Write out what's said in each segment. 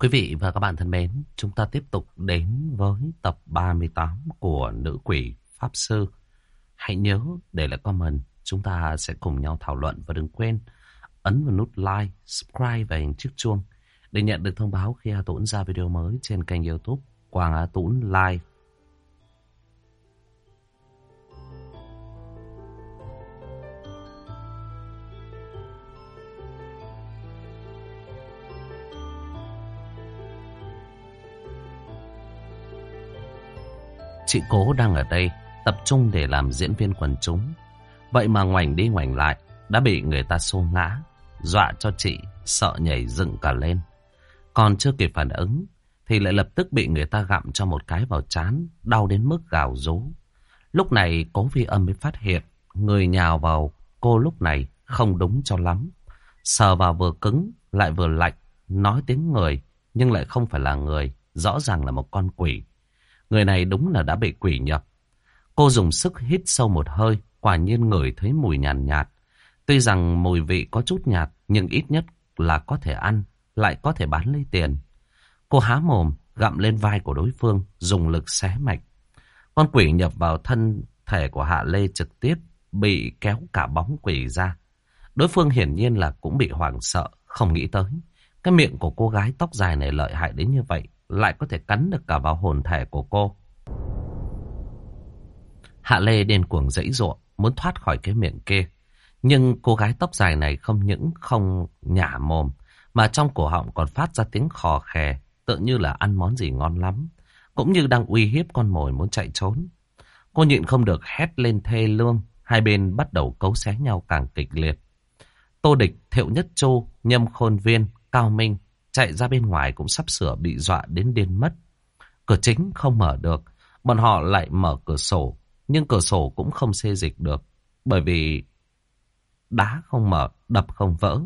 Quý vị và các bạn thân mến, chúng ta tiếp tục đến với tập 38 của Nữ Quỷ Pháp Sư. Hãy nhớ để lại comment, chúng ta sẽ cùng nhau thảo luận và đừng quên ấn vào nút like, subscribe và hình chiếc chuông để nhận được thông báo khi A Tũng ra video mới trên kênh youtube Quang A Tũng Live. Chị cố đang ở đây tập trung để làm diễn viên quần chúng. Vậy mà ngoảnh đi ngoảnh lại đã bị người ta xô ngã, dọa cho chị sợ nhảy dựng cả lên. Còn chưa kịp phản ứng thì lại lập tức bị người ta gặm cho một cái vào chán, đau đến mức gào rú. Lúc này cố vi âm mới phát hiện người nhào vào cô lúc này không đúng cho lắm. Sờ vào vừa cứng lại vừa lạnh, nói tiếng người nhưng lại không phải là người, rõ ràng là một con quỷ. Người này đúng là đã bị quỷ nhập. Cô dùng sức hít sâu một hơi, quả nhiên ngửi thấy mùi nhàn nhạt, nhạt. Tuy rằng mùi vị có chút nhạt, nhưng ít nhất là có thể ăn, lại có thể bán lấy tiền. Cô há mồm, gặm lên vai của đối phương, dùng lực xé mạch. Con quỷ nhập vào thân thể của Hạ Lê trực tiếp, bị kéo cả bóng quỷ ra. Đối phương hiển nhiên là cũng bị hoảng sợ, không nghĩ tới. Cái miệng của cô gái tóc dài này lợi hại đến như vậy, lại có thể cắn được cả vào hồn thể của cô. Hạ Lê điên cuồng dãy ruộng, muốn thoát khỏi cái miệng kia. Nhưng cô gái tóc dài này không những không nhả mồm, mà trong cổ họng còn phát ra tiếng khò khè, tự như là ăn món gì ngon lắm, cũng như đang uy hiếp con mồi muốn chạy trốn. Cô nhịn không được hét lên thê lương, hai bên bắt đầu cấu xé nhau càng kịch liệt. Tô Địch, Thiệu Nhất Châu, Nhâm Khôn Viên, Cao Minh chạy ra bên ngoài cũng sắp sửa bị dọa đến điên mất. Cửa chính không mở được, bọn họ lại mở cửa sổ, nhưng cửa sổ cũng không xê dịch được, bởi vì đá không mở, đập không vỡ.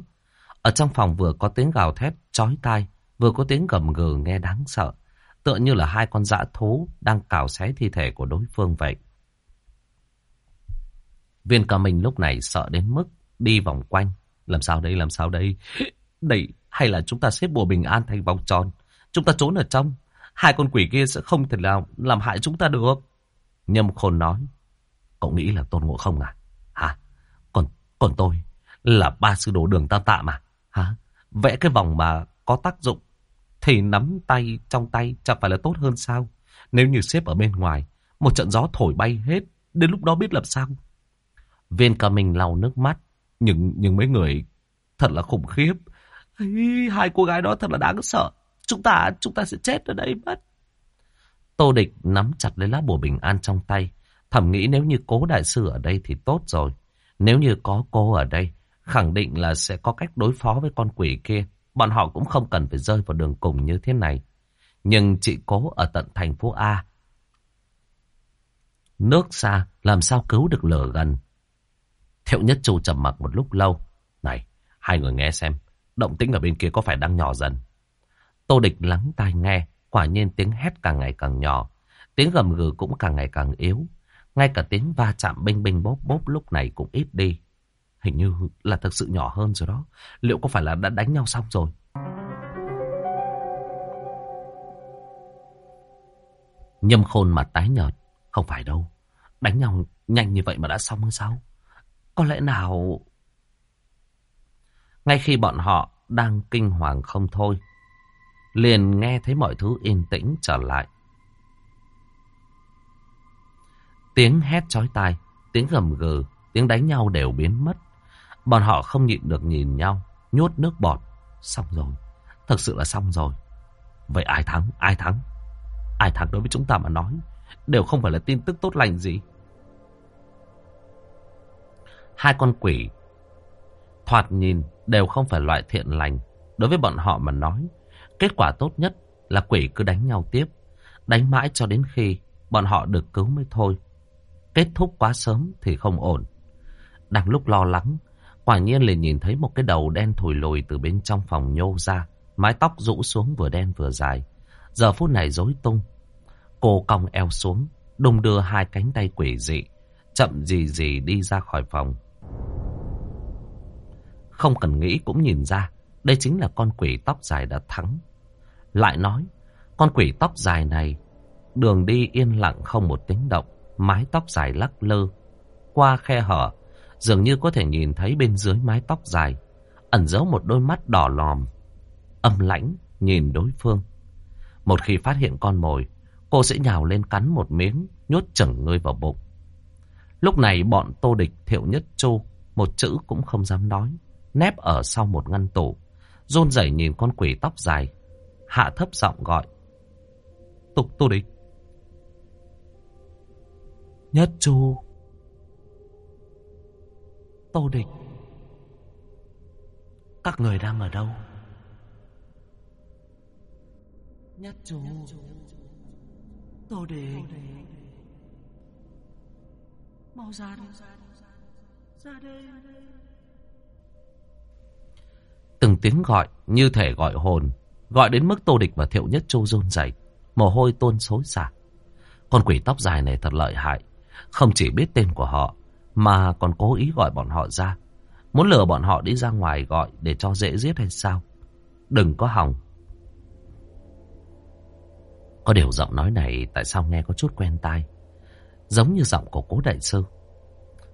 Ở trong phòng vừa có tiếng gào thét chói tai, vừa có tiếng gầm gừ nghe đáng sợ, tựa như là hai con dã thú đang cào xé thi thể của đối phương vậy. Viên cả mình lúc này sợ đến mức đi vòng quanh. Làm sao đây, làm sao đây? Đây, hay là chúng ta xếp bùa bình an thành vòng tròn? Chúng ta trốn ở trong. Hai con quỷ kia sẽ không thể nào làm hại chúng ta được. Nhâm khôn nói. Cậu nghĩ là tôn ngộ không à? Hả? Còn, còn tôi là ba sư đồ đường tam tạm à? Hả? Vẽ cái vòng mà có tác dụng thì nắm tay trong tay chẳng phải là tốt hơn sao? Nếu như xếp ở bên ngoài, một trận gió thổi bay hết, đến lúc đó biết làm sao? Viên ca mình lau nước mắt, nhưng nhưng mấy người thật là khủng khiếp. Hai cô gái đó thật là đáng sợ. Chúng ta chúng ta sẽ chết ở đây mất. Tô Địch nắm chặt lấy lá bùa bình an trong tay. Thầm nghĩ nếu như cố đại sư ở đây thì tốt rồi. Nếu như có cô ở đây, khẳng định là sẽ có cách đối phó với con quỷ kia. Bọn họ cũng không cần phải rơi vào đường cùng như thế này. Nhưng chị cố ở tận thành phố A. Nước xa, làm sao cứu được lửa gần. Thiệu Nhất Chu trầm mặc một lúc lâu. Này, hai người nghe xem, động tĩnh ở bên kia có phải đang nhỏ dần. Tô Địch lắng tai nghe, quả nhiên tiếng hét càng ngày càng nhỏ. Tiếng gầm gừ cũng càng ngày càng yếu. Ngay cả tiếng va chạm binh binh bốp bốp lúc này cũng ít đi. Hình như là thực sự nhỏ hơn rồi đó. Liệu có phải là đã đánh nhau xong rồi? Nhâm khôn mặt tái nhợt. Không phải đâu. Đánh nhau nhanh như vậy mà đã xong hay sao? Có lẽ nào... Ngay khi bọn họ đang kinh hoàng không thôi, liền nghe thấy mọi thứ yên tĩnh trở lại. Tiếng hét chói tai, tiếng gầm gừ, tiếng đánh nhau đều biến mất. Bọn họ không nhịn được nhìn nhau, nhốt nước bọt. Xong rồi, thật sự là xong rồi. Vậy ai thắng, ai thắng? Ai thắng đối với chúng ta mà nói, đều không phải là tin tức tốt lành gì. Hai con quỷ, thoạt nhìn đều không phải loại thiện lành. Đối với bọn họ mà nói, kết quả tốt nhất là quỷ cứ đánh nhau tiếp. Đánh mãi cho đến khi bọn họ được cứu mới thôi. Kết thúc quá sớm thì không ổn. Đang lúc lo lắng, quả nhiên liền nhìn thấy một cái đầu đen thùi lùi từ bên trong phòng nhô ra. Mái tóc rũ xuống vừa đen vừa dài. Giờ phút này rối tung. Cô cong eo xuống, đung đưa hai cánh tay quỷ dị. Chậm gì gì đi ra khỏi phòng. Không cần nghĩ cũng nhìn ra, đây chính là con quỷ tóc dài đã thắng. Lại nói, con quỷ tóc dài này, đường đi yên lặng không một tiếng động, mái tóc dài lắc lư. Qua khe hở, dường như có thể nhìn thấy bên dưới mái tóc dài, ẩn giấu một đôi mắt đỏ lòm, âm lãnh nhìn đối phương. Một khi phát hiện con mồi, cô sẽ nhào lên cắn một miếng, nhốt chừng ngươi vào bụng. Lúc này bọn tô địch thiệu nhất chu, một chữ cũng không dám nói, nép ở sau một ngăn tủ, rôn rẩy nhìn con quỷ tóc dài, hạ thấp giọng gọi. Tục tô địch. Nhất chu. Tô địch. Các người đang ở đâu? Nhất chu. Tô địch. Mau ra đi. Ra đây. Từng tiếng gọi như thể gọi hồn, gọi đến mức Tô Địch và Thiệu Nhất Châu run rẩy, mồ hôi tôn xối xả. Con quỷ tóc dài này thật lợi hại, không chỉ biết tên của họ mà còn cố ý gọi bọn họ ra, muốn lừa bọn họ đi ra ngoài gọi để cho dễ giết hay sao? Đừng có hòng. Có điều giọng nói này tại sao nghe có chút quen tai, giống như giọng của cố đại sư.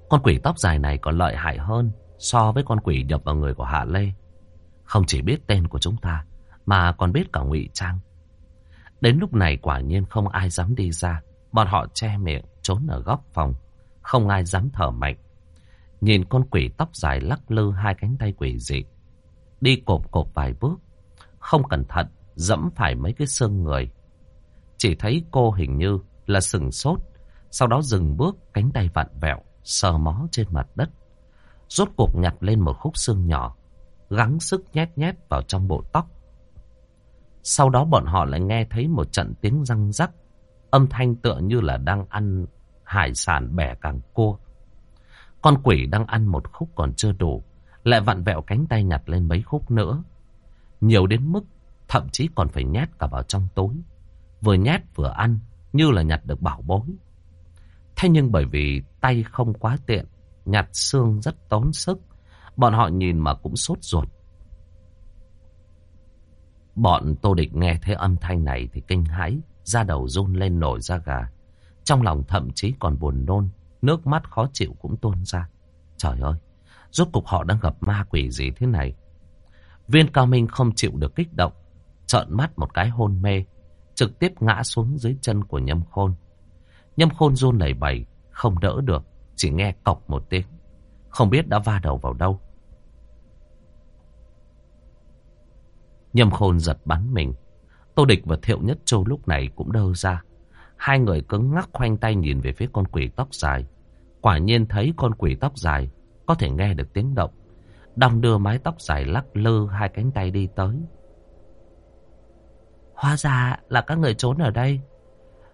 Con quỷ tóc dài này còn lợi hại hơn so với con quỷ nhập vào người của Hạ Lê. Không chỉ biết tên của chúng ta, mà còn biết cả ngụy trang. Đến lúc này quả nhiên không ai dám đi ra. Bọn họ che miệng, trốn ở góc phòng. Không ai dám thở mạnh. Nhìn con quỷ tóc dài lắc lư hai cánh tay quỷ dị. Đi cộp cộp vài bước. Không cẩn thận, dẫm phải mấy cái xương người. Chỉ thấy cô hình như là sừng sốt. Sau đó dừng bước, cánh tay vặn vẹo, sờ mó trên mặt đất. Rốt cuộc nhặt lên một khúc xương nhỏ gắng sức nhét nhét vào trong bộ tóc. Sau đó bọn họ lại nghe thấy một trận tiếng răng rắc, âm thanh tựa như là đang ăn hải sản bẻ càng cua. Con quỷ đang ăn một khúc còn chưa đủ, lại vặn vẹo cánh tay nhặt lên mấy khúc nữa. Nhiều đến mức thậm chí còn phải nhét cả vào trong túi. Vừa nhét vừa ăn, như là nhặt được bảo bối. Thế nhưng bởi vì tay không quá tiện, nhặt xương rất tốn sức, Bọn họ nhìn mà cũng sốt ruột. Bọn Tô Địch nghe thấy âm thanh này thì kinh hãi, da đầu run lên nổi da gà. Trong lòng thậm chí còn buồn nôn, nước mắt khó chịu cũng tuôn ra. Trời ơi, rốt cục họ đang gặp ma quỷ gì thế này? Viên Cao Minh không chịu được kích động, trợn mắt một cái hôn mê, trực tiếp ngã xuống dưới chân của Nhâm Khôn. Nhâm Khôn run lẩy bẩy, không đỡ được, chỉ nghe cọc một tiếng, không biết đã va đầu vào đâu. Nhâm khôn giật bắn mình. Tô Địch và Thiệu Nhất Châu lúc này cũng đơ ra. Hai người cứng ngắc khoanh tay nhìn về phía con quỷ tóc dài. Quả nhiên thấy con quỷ tóc dài có thể nghe được tiếng động. Đong đưa mái tóc dài lắc lư hai cánh tay đi tới. Hóa ra là các người trốn ở đây.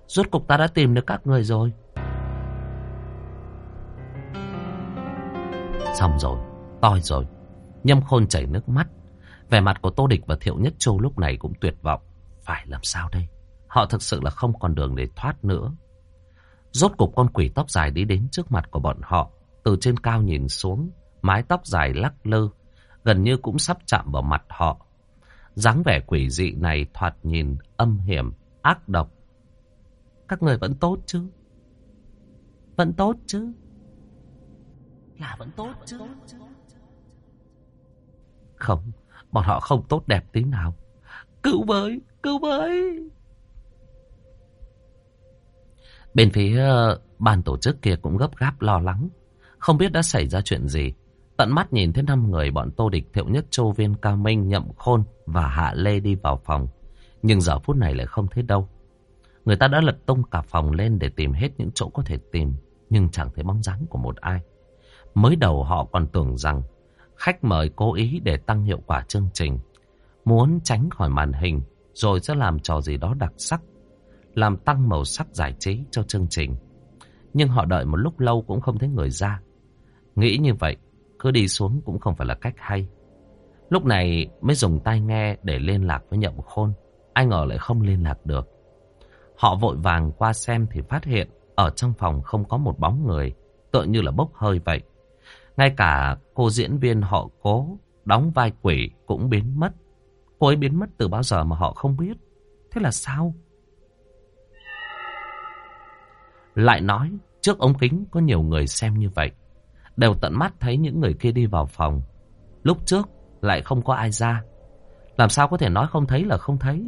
Rốt cục ta đã tìm được các người rồi. Xong rồi, toi rồi. Nhâm khôn chảy nước mắt. Vẻ mặt của Tô Địch và Thiệu Nhất Châu lúc này cũng tuyệt vọng. Phải làm sao đây? Họ thực sự là không còn đường để thoát nữa. Rốt cục con quỷ tóc dài đi đến trước mặt của bọn họ. Từ trên cao nhìn xuống, mái tóc dài lắc lư, gần như cũng sắp chạm vào mặt họ. dáng vẻ quỷ dị này thoạt nhìn âm hiểm, ác độc. Các người vẫn tốt chứ? Vẫn tốt chứ? Là vẫn tốt chứ? Không, Bọn họ không tốt đẹp tí nào. Cứu với, cứu với. Bên phía ờ, ban tổ chức kia cũng gấp gáp lo lắng. Không biết đã xảy ra chuyện gì. Tận mắt nhìn thấy năm người bọn Tô Địch Thiệu Nhất Châu Viên Cao Minh Nhậm Khôn và Hạ Lê đi vào phòng. Nhưng giờ phút này lại không thấy đâu. Người ta đã lật tung cả phòng lên để tìm hết những chỗ có thể tìm. Nhưng chẳng thấy bóng dáng của một ai. Mới đầu họ còn tưởng rằng Khách mời cố ý để tăng hiệu quả chương trình. Muốn tránh khỏi màn hình rồi sẽ làm trò gì đó đặc sắc. Làm tăng màu sắc giải trí cho chương trình. Nhưng họ đợi một lúc lâu cũng không thấy người ra. Nghĩ như vậy, cứ đi xuống cũng không phải là cách hay. Lúc này mới dùng tai nghe để liên lạc với nhậm khôn. Ai ngờ lại không liên lạc được. Họ vội vàng qua xem thì phát hiện ở trong phòng không có một bóng người, tựa như là bốc hơi vậy. Ngay cả cô diễn viên họ cố đóng vai quỷ cũng biến mất. Cô ấy biến mất từ bao giờ mà họ không biết. Thế là sao? Lại nói, trước ống kính có nhiều người xem như vậy. Đều tận mắt thấy những người kia đi vào phòng. Lúc trước lại không có ai ra. Làm sao có thể nói không thấy là không thấy.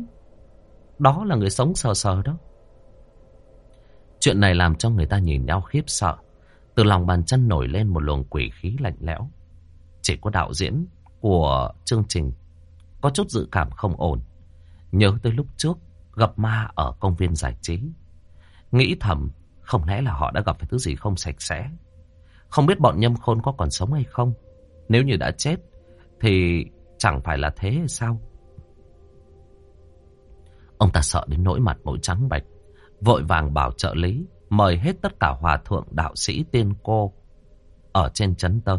Đó là người sống sờ sờ đó. Chuyện này làm cho người ta nhìn nhau khiếp sợ. Từ lòng bàn chân nổi lên một luồng quỷ khí lạnh lẽo. Chỉ có đạo diễn của chương trình có chút dự cảm không ổn. Nhớ tới lúc trước gặp ma ở công viên giải trí. Nghĩ thầm, không lẽ là họ đã gặp phải thứ gì không sạch sẽ. Không biết bọn nhâm khôn có còn sống hay không. Nếu như đã chết, thì chẳng phải là thế hay sao? Ông ta sợ đến nỗi mặt mũi trắng bạch Vội vàng bảo trợ lý mời hết tất cả hòa thượng, đạo sĩ, tiên cô ở trên trấn tới.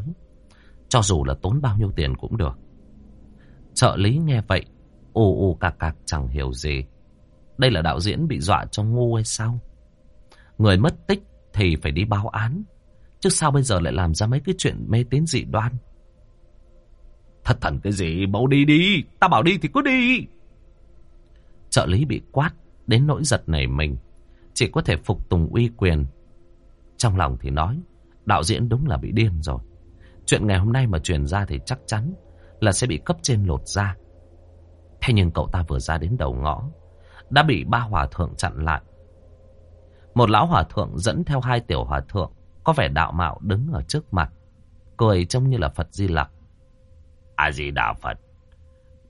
Cho dù là tốn bao nhiêu tiền cũng được. Trợ lý nghe vậy, ù ù cạc cạc chẳng hiểu gì. Đây là đạo diễn bị dọa cho ngu hay sao? Người mất tích thì phải đi báo án. Chứ sao bây giờ lại làm ra mấy cái chuyện mê tín dị đoan? Thật thần cái gì? Mau đi đi! Ta bảo đi thì cứ đi! Trợ lý bị quát, đến nỗi giật nảy mình. Chỉ có thể phục tùng uy quyền. Trong lòng thì nói, đạo diễn đúng là bị điên rồi. Chuyện ngày hôm nay mà truyền ra thì chắc chắn là sẽ bị cấp trên lột ra. Thế nhưng cậu ta vừa ra đến đầu ngõ, đã bị ba hòa thượng chặn lại. Một lão hòa thượng dẫn theo hai tiểu hòa thượng, có vẻ đạo mạo đứng ở trước mặt, cười trông như là Phật Di Lặc. A Di Đà Phật,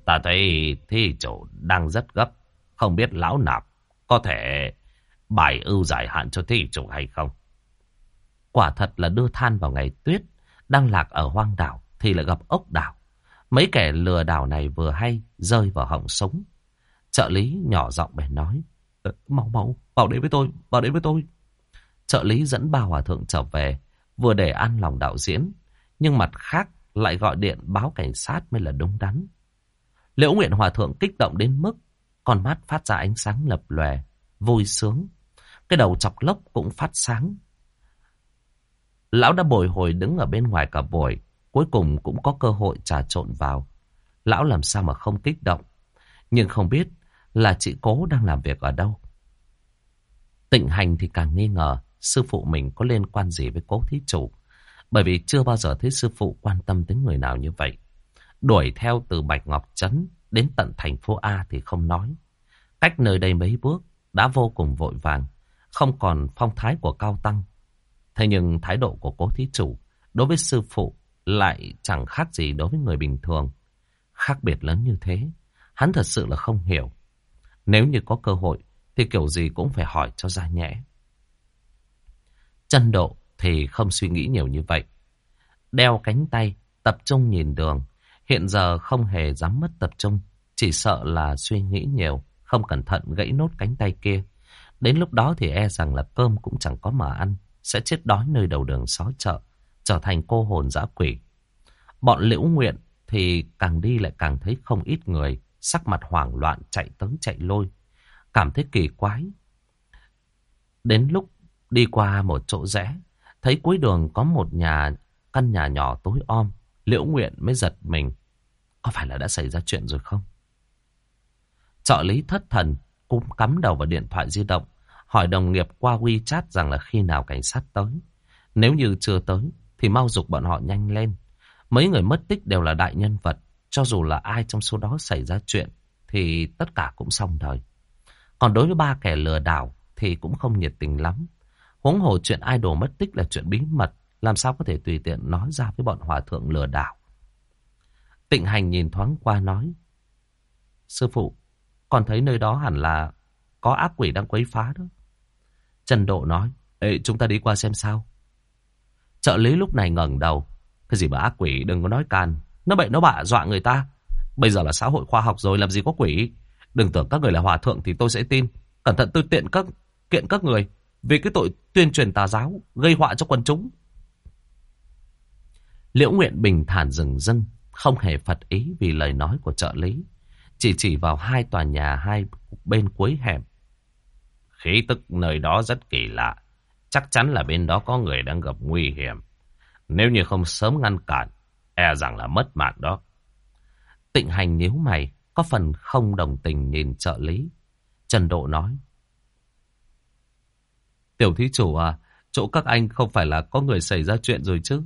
ta thấy thi chủ đang rất gấp, không biết lão nạp có thể bài ưu giải hạn cho thi chủ hay không? Quả thật là đưa than vào ngày tuyết, đang lạc ở hoang đảo thì lại gặp ốc đảo. Mấy kẻ lừa đảo này vừa hay rơi vào họng sống. Trợ lý nhỏ giọng bèn nói. Ờ, mau mau, vào đến với tôi, vào đến với tôi. Trợ lý dẫn ba hòa thượng trở về, vừa để ăn lòng đạo diễn. Nhưng mặt khác lại gọi điện báo cảnh sát mới là đúng đắn. Liễu Nguyện Hòa Thượng kích động đến mức con mắt phát ra ánh sáng lập lòe, vui sướng. Cái đầu chọc lốc cũng phát sáng. Lão đã bồi hồi đứng ở bên ngoài cả buổi, cuối cùng cũng có cơ hội trà trộn vào. Lão làm sao mà không kích động, nhưng không biết là chị cố đang làm việc ở đâu. Tịnh hành thì càng nghi ngờ sư phụ mình có liên quan gì với cố thí chủ, bởi vì chưa bao giờ thấy sư phụ quan tâm đến người nào như vậy. Đuổi theo từ Bạch Ngọc Trấn đến tận thành phố A thì không nói. Cách nơi đây mấy bước đã vô cùng vội vàng, không còn phong thái của cao tăng. Thế nhưng thái độ của cố thí chủ đối với sư phụ lại chẳng khác gì đối với người bình thường. Khác biệt lớn như thế, hắn thật sự là không hiểu. Nếu như có cơ hội, thì kiểu gì cũng phải hỏi cho ra nhẽ. Chân độ thì không suy nghĩ nhiều như vậy. Đeo cánh tay, tập trung nhìn đường. Hiện giờ không hề dám mất tập trung, chỉ sợ là suy nghĩ nhiều, không cẩn thận gãy nốt cánh tay kia. Đến lúc đó thì e rằng là cơm cũng chẳng có mà ăn, sẽ chết đói nơi đầu đường xó chợ trở thành cô hồn dã quỷ. Bọn liễu nguyện thì càng đi lại càng thấy không ít người, sắc mặt hoảng loạn chạy tới chạy lôi, cảm thấy kỳ quái. Đến lúc đi qua một chỗ rẽ, thấy cuối đường có một nhà, căn nhà nhỏ tối om, liễu nguyện mới giật mình. Có phải là đã xảy ra chuyện rồi không? Trợ lý thất thần, cũng cắm đầu vào điện thoại di động, hỏi đồng nghiệp qua WeChat rằng là khi nào cảnh sát tới. Nếu như chưa tới, thì mau dục bọn họ nhanh lên. Mấy người mất tích đều là đại nhân vật. Cho dù là ai trong số đó xảy ra chuyện thì tất cả cũng xong đời. Còn đối với ba kẻ lừa đảo thì cũng không nhiệt tình lắm. Huống hồ chuyện idol mất tích là chuyện bí mật. Làm sao có thể tùy tiện nói ra với bọn hòa thượng lừa đảo. Tịnh hành nhìn thoáng qua nói. Sư phụ, còn thấy nơi đó hẳn là có ác quỷ đang quấy phá đó. Trần Độ nói. Ê, chúng ta đi qua xem sao. Trợ lý lúc này ngẩng đầu. Cái gì mà ác quỷ đừng có nói can. Nó bậy nó bạ dọa người ta. Bây giờ là xã hội khoa học rồi làm gì có quỷ. Đừng tưởng các người là hòa thượng thì tôi sẽ tin. Cẩn thận tôi tiện các kiện các người. Vì cái tội tuyên truyền tà giáo gây họa cho quần chúng. Liễu Nguyện bình thản dừng dưng. Không hề phật ý vì lời nói của trợ lý. Chỉ chỉ vào hai tòa nhà hai bên cuối hẻm. Khí tức nơi đó rất kỳ lạ. Chắc chắn là bên đó có người đang gặp nguy hiểm. Nếu như không sớm ngăn cản, e rằng là mất mạng đó. Tịnh hành nhíu mày, có phần không đồng tình nhìn trợ lý. Trần Độ nói. Tiểu thí chủ à, chỗ các anh không phải là có người xảy ra chuyện rồi chứ?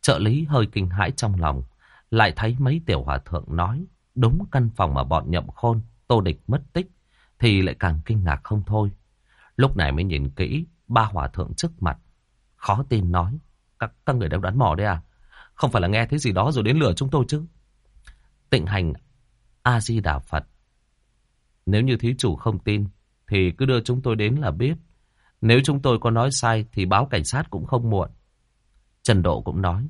Trợ lý hơi kinh hãi trong lòng, lại thấy mấy tiểu hòa thượng nói đúng căn phòng mà bọn nhậm khôn, tô địch mất tích, thì lại càng kinh ngạc không thôi. Lúc này mới nhìn kỹ ba hòa thượng trước mặt, khó tin nói, các, các người đang đoán mò đấy à? Không phải là nghe thấy gì đó rồi đến lừa chúng tôi chứ? Tịnh hành A-di-đà Phật. Nếu như thí chủ không tin, thì cứ đưa chúng tôi đến là biết. Nếu chúng tôi có nói sai thì báo cảnh sát cũng không muộn. Trần Độ cũng nói.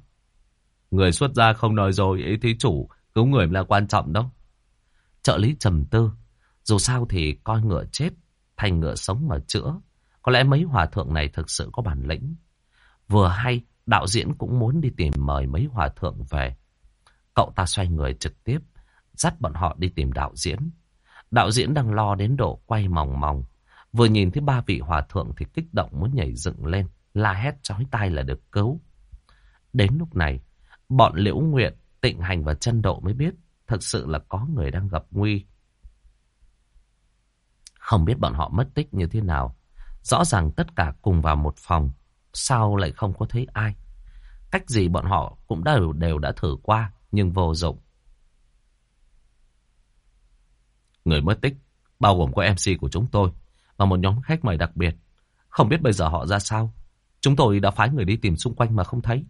Người xuất gia không nói rồi, ý thí chủ, cứu người là quan trọng đâu. Trợ lý trầm tư, dù sao thì coi ngựa chết, thành ngựa sống mà chữa. Có lẽ mấy hòa thượng này thực sự có bản lĩnh. Vừa hay, đạo diễn cũng muốn đi tìm mời mấy hòa thượng về. Cậu ta xoay người trực tiếp, dắt bọn họ đi tìm đạo diễn. Đạo diễn đang lo đến độ quay mòng mòng. Vừa nhìn thấy ba vị hòa thượng thì kích động muốn nhảy dựng lên, la hét chói tai là được cứu. Đến lúc này, bọn Liễu Nguyện, Tịnh Hành và chân Độ mới biết thực sự là có người đang gặp nguy. Không biết bọn họ mất tích như thế nào. Rõ ràng tất cả cùng vào một phòng, sao lại không có thấy ai. Cách gì bọn họ cũng đều, đều đã thử qua, nhưng vô dụng. Người mất tích, bao gồm có MC của chúng tôi, và một nhóm khách mời đặc biệt. Không biết bây giờ họ ra sao. Chúng tôi đã phái người đi tìm xung quanh mà không thấy.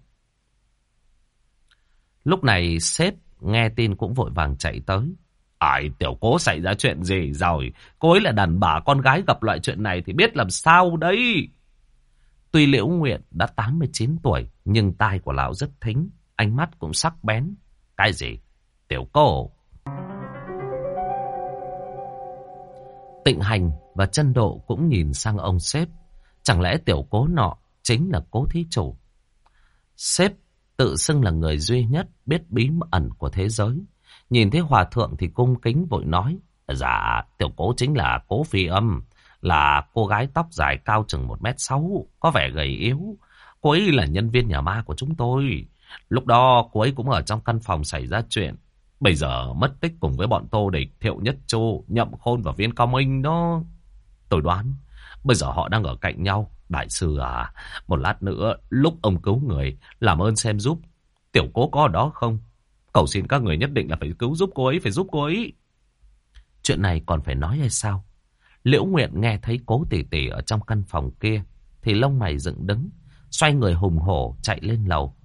Lúc này sếp nghe tin cũng vội vàng chạy tới. Ai tiểu cố xảy ra chuyện gì rồi? Cô ấy là đàn bà con gái gặp loại chuyện này thì biết làm sao đấy. Tuy Liễu Nguyện đã 89 tuổi, nhưng tai của lão rất thính. Ánh mắt cũng sắc bén. Cái gì? Tiểu cô. Tịnh hành và chân độ cũng nhìn sang ông sếp. Chẳng lẽ tiểu cố nọ chính là cố thí chủ? Sếp tự xưng là người duy nhất biết bí ẩn của thế giới. Nhìn thấy hòa thượng thì cung kính vội nói. Dạ, tiểu cố chính là cố phi âm. Là cô gái tóc dài cao chừng 1m6, có vẻ gầy yếu. Cô ấy là nhân viên nhà ma của chúng tôi. Lúc đó cô ấy cũng ở trong căn phòng xảy ra chuyện. Bây giờ mất tích cùng với bọn Tô Địch, Thiệu Nhất Châu, Nhậm Khôn và Viên Cao Minh đó. Tôi đoán, bây giờ họ đang ở cạnh nhau. Đại sư à, một lát nữa, lúc ông cứu người, làm ơn xem giúp. Tiểu cố có ở đó không? Cầu xin các người nhất định là phải cứu giúp cô ấy, phải giúp cô ấy. Chuyện này còn phải nói hay sao? Liễu Nguyện nghe thấy cố tỷ tỷ ở trong căn phòng kia, thì lông mày dựng đứng, xoay người hùng hổ chạy lên lầu.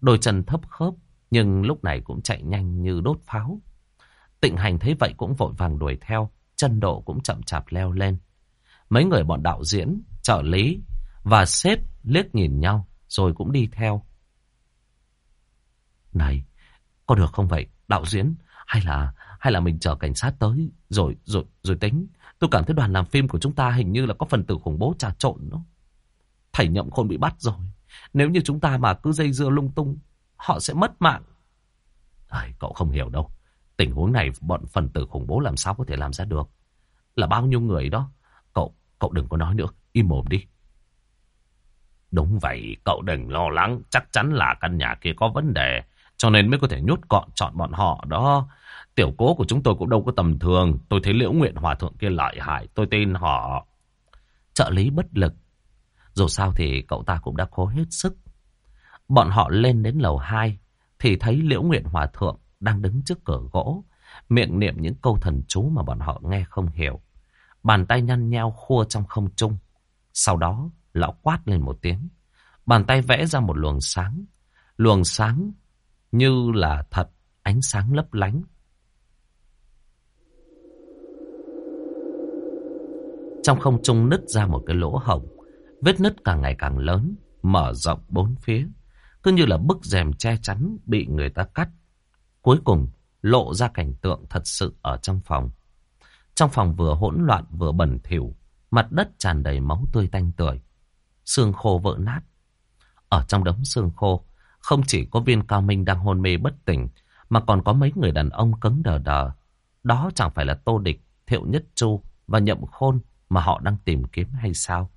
Đôi chân thấp khớp, nhưng lúc này cũng chạy nhanh như đốt pháo. Tịnh hành thấy vậy cũng vội vàng đuổi theo, chân độ cũng chậm chạp leo lên. Mấy người bọn đạo diễn, trợ lý và sếp liếc nhìn nhau rồi cũng đi theo. Này, có được không vậy, đạo diễn? Hay là hay là mình chờ cảnh sát tới rồi rồi rồi tính? Tôi cảm thấy đoàn làm phim của chúng ta hình như là có phần tử khủng bố trà trộn đó. Thầy nhậm khôn bị bắt rồi. Nếu như chúng ta mà cứ dây dưa lung tung, họ sẽ mất mạng. ai cậu không hiểu đâu. Tình huống này bọn phần tử khủng bố làm sao có thể làm ra được. Là bao nhiêu người đó. Cậu, cậu đừng có nói nữa. Im mồm đi. Đúng vậy, cậu đừng lo lắng. Chắc chắn là căn nhà kia có vấn đề. Cho nên mới có thể nhốt gọn chọn bọn họ đó. Tiểu cố của chúng tôi cũng đâu có tầm thường. Tôi thấy liễu nguyện hòa thượng kia lợi hại. Tôi tin họ. Trợ lý bất lực. Dù sao thì cậu ta cũng đã cố hết sức. Bọn họ lên đến lầu 2 thì thấy liễu nguyện hòa thượng đang đứng trước cửa gỗ. Miệng niệm những câu thần chú mà bọn họ nghe không hiểu. Bàn tay nhăn nheo khua trong không trung. Sau đó, lão quát lên một tiếng. Bàn tay vẽ ra một luồng sáng. Luồng sáng như là thật, ánh sáng lấp lánh. Trong không trung nứt ra một cái lỗ hổng. Vết nứt càng ngày càng lớn, mở rộng bốn phía. Cứ như là bức rèm che chắn bị người ta cắt. Cuối cùng lộ ra cảnh tượng thật sự ở trong phòng. Trong phòng vừa hỗn loạn vừa bẩn thỉu, mặt đất tràn đầy máu tươi tanh tưởi, xương khô vỡ nát. Ở trong đống xương khô, không chỉ có viên cao minh đang hôn mê bất tỉnh, mà còn có mấy người đàn ông cứng đờ đờ. Đó chẳng phải là Tô Địch, Thiệu Nhất Chu và Nhậm Khôn mà họ đang tìm kiếm hay sao?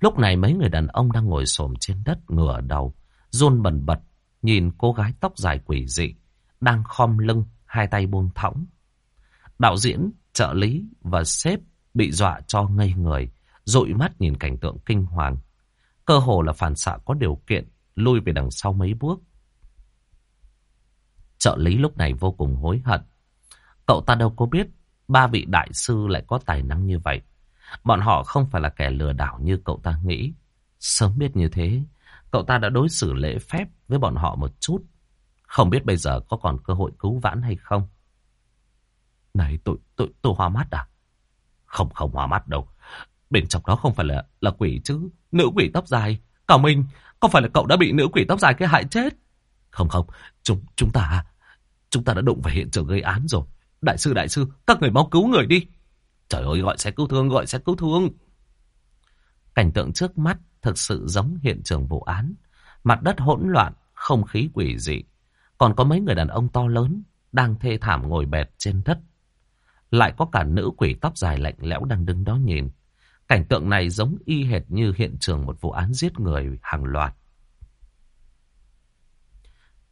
Lúc này mấy người đàn ông đang ngồi xổm trên đất ngửa đầu, run bần bật, nhìn cô gái tóc dài quỷ dị, đang khom lưng, hai tay buông thõng, Đạo diễn, trợ lý và sếp bị dọa cho ngây người, dụi mắt nhìn cảnh tượng kinh hoàng. Cơ hồ là phản xạ có điều kiện, lui về đằng sau mấy bước. Trợ lý lúc này vô cùng hối hận. Cậu ta đâu có biết ba vị đại sư lại có tài năng như vậy. Bọn họ không phải là kẻ lừa đảo như cậu ta nghĩ. Sớm biết như thế, cậu ta đã đối xử lễ phép với bọn họ một chút. Không biết bây giờ có còn cơ hội cứu vãn hay không. Này, tôi, tôi, tôi hoa mắt à? Không, không hoa mắt đâu. Bên trong đó không phải là là quỷ chứ. Nữ quỷ tóc dài. Cả mình, có phải là cậu đã bị nữ quỷ tóc dài kia hại chết? Không không, chúng, chúng ta, chúng ta đã đụng vào hiện trường gây án rồi. Đại sư, đại sư, các người mau cứu người đi. Trời ơi, gọi xe cứu thương, gọi xe cứu thương. Cảnh tượng trước mắt thực sự giống hiện trường vụ án. Mặt đất hỗn loạn, không khí quỷ dị. Còn có mấy người đàn ông to lớn đang thê thảm ngồi bệt trên đất. Lại có cả nữ quỷ tóc dài lạnh lẽo đang đứng đó nhìn. Cảnh tượng này giống y hệt như hiện trường một vụ án giết người hàng loạt.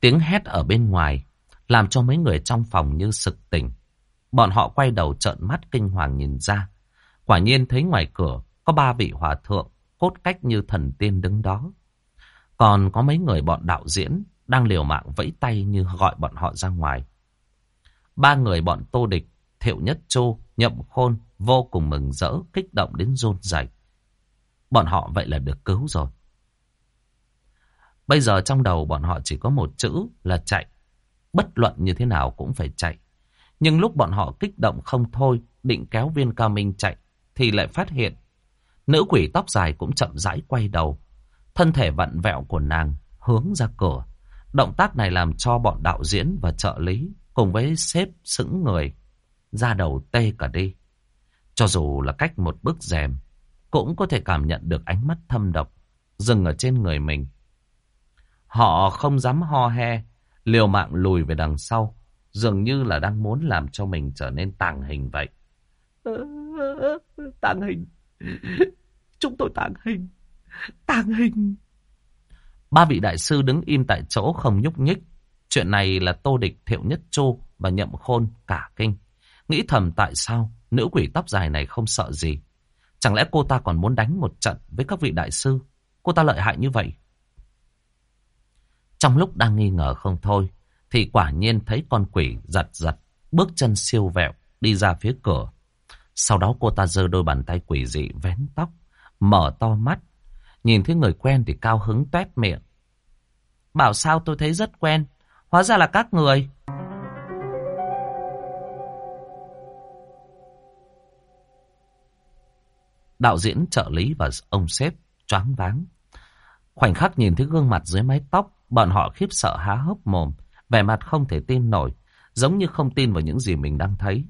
Tiếng hét ở bên ngoài làm cho mấy người trong phòng như sực tỉnh. Bọn họ quay đầu trợn mắt kinh hoàng nhìn ra. Quả nhiên thấy ngoài cửa có ba vị hòa thượng cốt cách như thần tiên đứng đó. Còn có mấy người bọn đạo diễn đang liều mạng vẫy tay như gọi bọn họ ra ngoài. Ba người bọn tô địch, thiệu nhất châu, nhậm khôn vô cùng mừng rỡ, kích động đến rôn rảy. Bọn họ vậy là được cứu rồi. Bây giờ trong đầu bọn họ chỉ có một chữ là chạy. Bất luận như thế nào cũng phải chạy. Nhưng lúc bọn họ kích động không thôi, định kéo viên cao minh chạy, thì lại phát hiện. Nữ quỷ tóc dài cũng chậm rãi quay đầu. Thân thể vặn vẹo của nàng hướng ra cửa. Động tác này làm cho bọn đạo diễn và trợ lý cùng với sếp sững người ra đầu tê cả đi. Cho dù là cách một bức rèm, cũng có thể cảm nhận được ánh mắt thâm độc dừng ở trên người mình. Họ không dám ho he, liều mạng lùi về đằng sau, dường như là đang muốn làm cho mình trở nên tàng hình vậy. Tàng hình, chúng tôi tàng hình, tàng hình. Ba vị đại sư đứng im tại chỗ không nhúc nhích. Chuyện này là Tô Địch, Thiệu Nhất Chu và Nhậm Khôn cả kinh. Nghĩ thầm tại sao nữ quỷ tóc dài này không sợ gì. Chẳng lẽ cô ta còn muốn đánh một trận với các vị đại sư? Cô ta lợi hại như vậy. Trong lúc đang nghi ngờ không thôi, thì quả nhiên thấy con quỷ giật giật, bước chân siêu vẹo, đi ra phía cửa. Sau đó cô ta giơ đôi bàn tay quỷ dị vén tóc, mở to mắt. Nhìn thấy người quen thì cao hứng tuét miệng. Bảo sao tôi thấy rất quen, hóa ra là các người. Đạo diễn, trợ lý và ông sếp choáng váng. Khoảnh khắc nhìn thấy gương mặt dưới mái tóc, bọn họ khiếp sợ há hốc mồm, vẻ mặt không thể tin nổi, giống như không tin vào những gì mình đang thấy.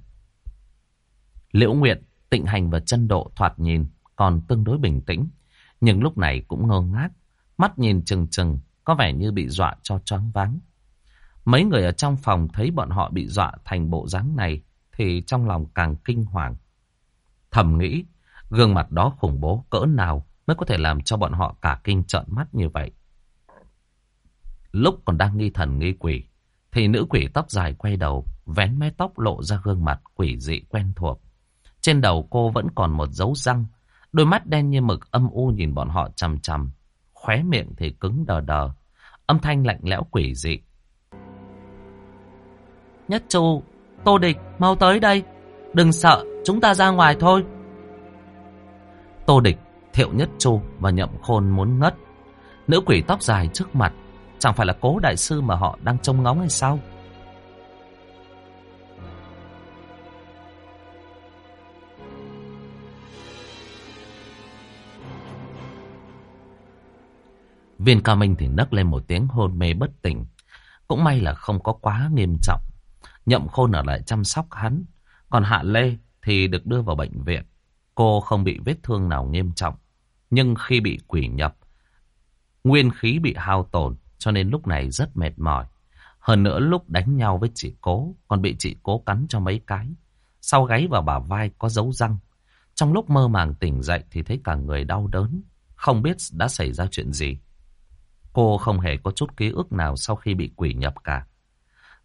Liễu Nguyện, Tịnh Hành và chân độ thoạt nhìn còn tương đối bình tĩnh, nhưng lúc này cũng ngơ ngác, mắt nhìn chừng chừng, có vẻ như bị dọa cho choáng váng. Mấy người ở trong phòng thấy bọn họ bị dọa thành bộ dáng này, thì trong lòng càng kinh hoàng. Thầm nghĩ, Gương mặt đó khủng bố cỡ nào mới có thể làm cho bọn họ cả kinh trợn mắt như vậy. Lúc còn đang nghi thần nghi quỷ, thì nữ quỷ tóc dài quay đầu, vén mái tóc lộ ra gương mặt quỷ dị quen thuộc. Trên đầu cô vẫn còn một dấu răng, đôi mắt đen như mực âm u nhìn bọn họ chằm chằm, khóe miệng thì cứng đờ đờ, âm thanh lạnh lẽo quỷ dị. Nhất Chu, Tô Địch, mau tới đây, đừng sợ, chúng ta ra ngoài thôi. Tô Địch, Thiệu Nhất Chu và Nhậm Khôn muốn ngất. Nữ quỷ tóc dài trước mặt, chẳng phải là cố đại sư mà họ đang trông ngóng hay sao? Viên ca minh thì nấc lên một tiếng hôn mê bất tỉnh. Cũng may là không có quá nghiêm trọng. Nhậm khôn ở lại chăm sóc hắn. Còn Hạ Lê thì được đưa vào bệnh viện. Cô không bị vết thương nào nghiêm trọng. Nhưng khi bị quỷ nhập, nguyên khí bị hao tổn cho nên lúc này rất mệt mỏi. Hơn nữa lúc đánh nhau với chị cố, còn bị chị cố cắn cho mấy cái. Sau gáy và bả vai có dấu răng. Trong lúc mơ màng tỉnh dậy thì thấy cả người đau đớn. Không biết đã xảy ra chuyện gì. Cô không hề có chút ký ức nào sau khi bị quỷ nhập cả.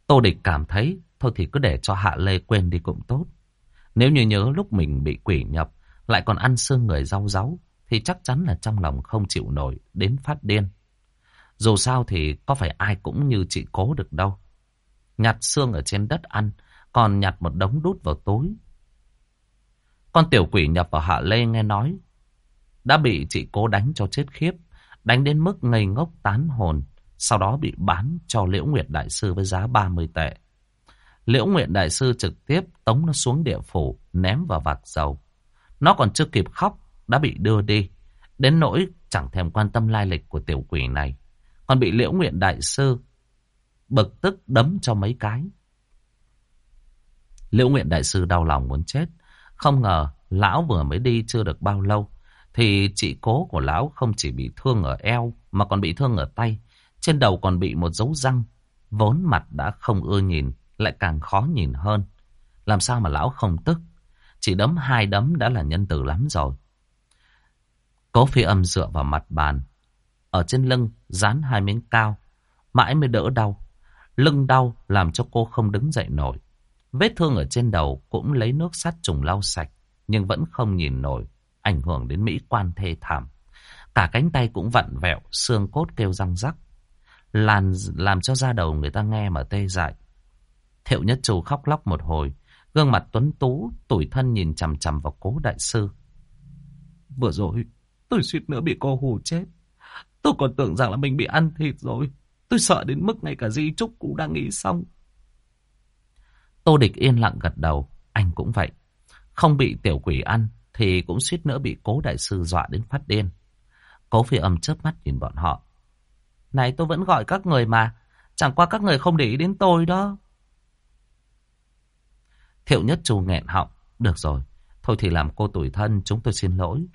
Tô Địch cảm thấy Thôi thì cứ để cho Hạ Lê quên đi cũng tốt. Nếu như nhớ lúc mình bị quỷ nhập, lại còn ăn xương người rau ráu, thì chắc chắn là trong lòng không chịu nổi, đến phát điên. Dù sao thì có phải ai cũng như chị cố được đâu. Nhặt xương ở trên đất ăn, còn nhặt một đống đút vào tối. Con tiểu quỷ nhập vào Hạ Lê nghe nói, đã bị chị cố đánh cho chết khiếp, đánh đến mức ngây ngốc tán hồn, sau đó bị bán cho Liễu Nguyệt Đại Sư với giá 30 tệ. Liễu Nguyệt Đại Sư trực tiếp tống nó xuống địa phủ, ném vào vạc dầu. Nó còn chưa kịp khóc, đã bị đưa đi, đến nỗi chẳng thèm quan tâm lai lịch của tiểu quỷ này. Còn bị Liễu Nguyện Đại Sư bực tức đấm cho mấy cái. Liễu Nguyện Đại Sư đau lòng muốn chết. Không ngờ lão vừa mới đi chưa được bao lâu. Thì chị cố của lão không chỉ bị thương ở eo mà còn bị thương ở tay. Trên đầu còn bị một dấu răng. Vốn mặt đã không ưa nhìn, lại càng khó nhìn hơn. Làm sao mà lão không tức? Chỉ đấm hai đấm đã là nhân từ lắm rồi. Cố phi âm dựa vào mặt bàn. Ở trên lưng dán hai miếng cao. Mãi mới đỡ đau. Lưng đau làm cho cô không đứng dậy nổi. Vết thương ở trên đầu cũng lấy nước sát trùng lau sạch. Nhưng vẫn không nhìn nổi. Ảnh hưởng đến mỹ quan thê thảm. Cả cánh tay cũng vặn vẹo. Xương cốt kêu răng rắc. Làm, làm cho da đầu người ta nghe mà tê dại. Thiệu Nhất trù khóc lóc một hồi. Gương mặt tuấn tú, tủi thân nhìn chằm chằm vào cố đại sư. Vừa rồi, tôi suýt nữa bị cô hù chết. Tôi còn tưởng rằng là mình bị ăn thịt rồi. Tôi sợ đến mức ngay cả di trúc cũng đang nghĩ xong. Tô địch yên lặng gật đầu. Anh cũng vậy. Không bị tiểu quỷ ăn thì cũng suýt nữa bị cố đại sư dọa đến phát điên. Cố phi âm chớp mắt nhìn bọn họ. Này tôi vẫn gọi các người mà. Chẳng qua các người không để ý đến tôi đó. Thiệu nhất chu nghẹn họng. Được rồi. Thôi thì làm cô tủi thân chúng tôi xin lỗi.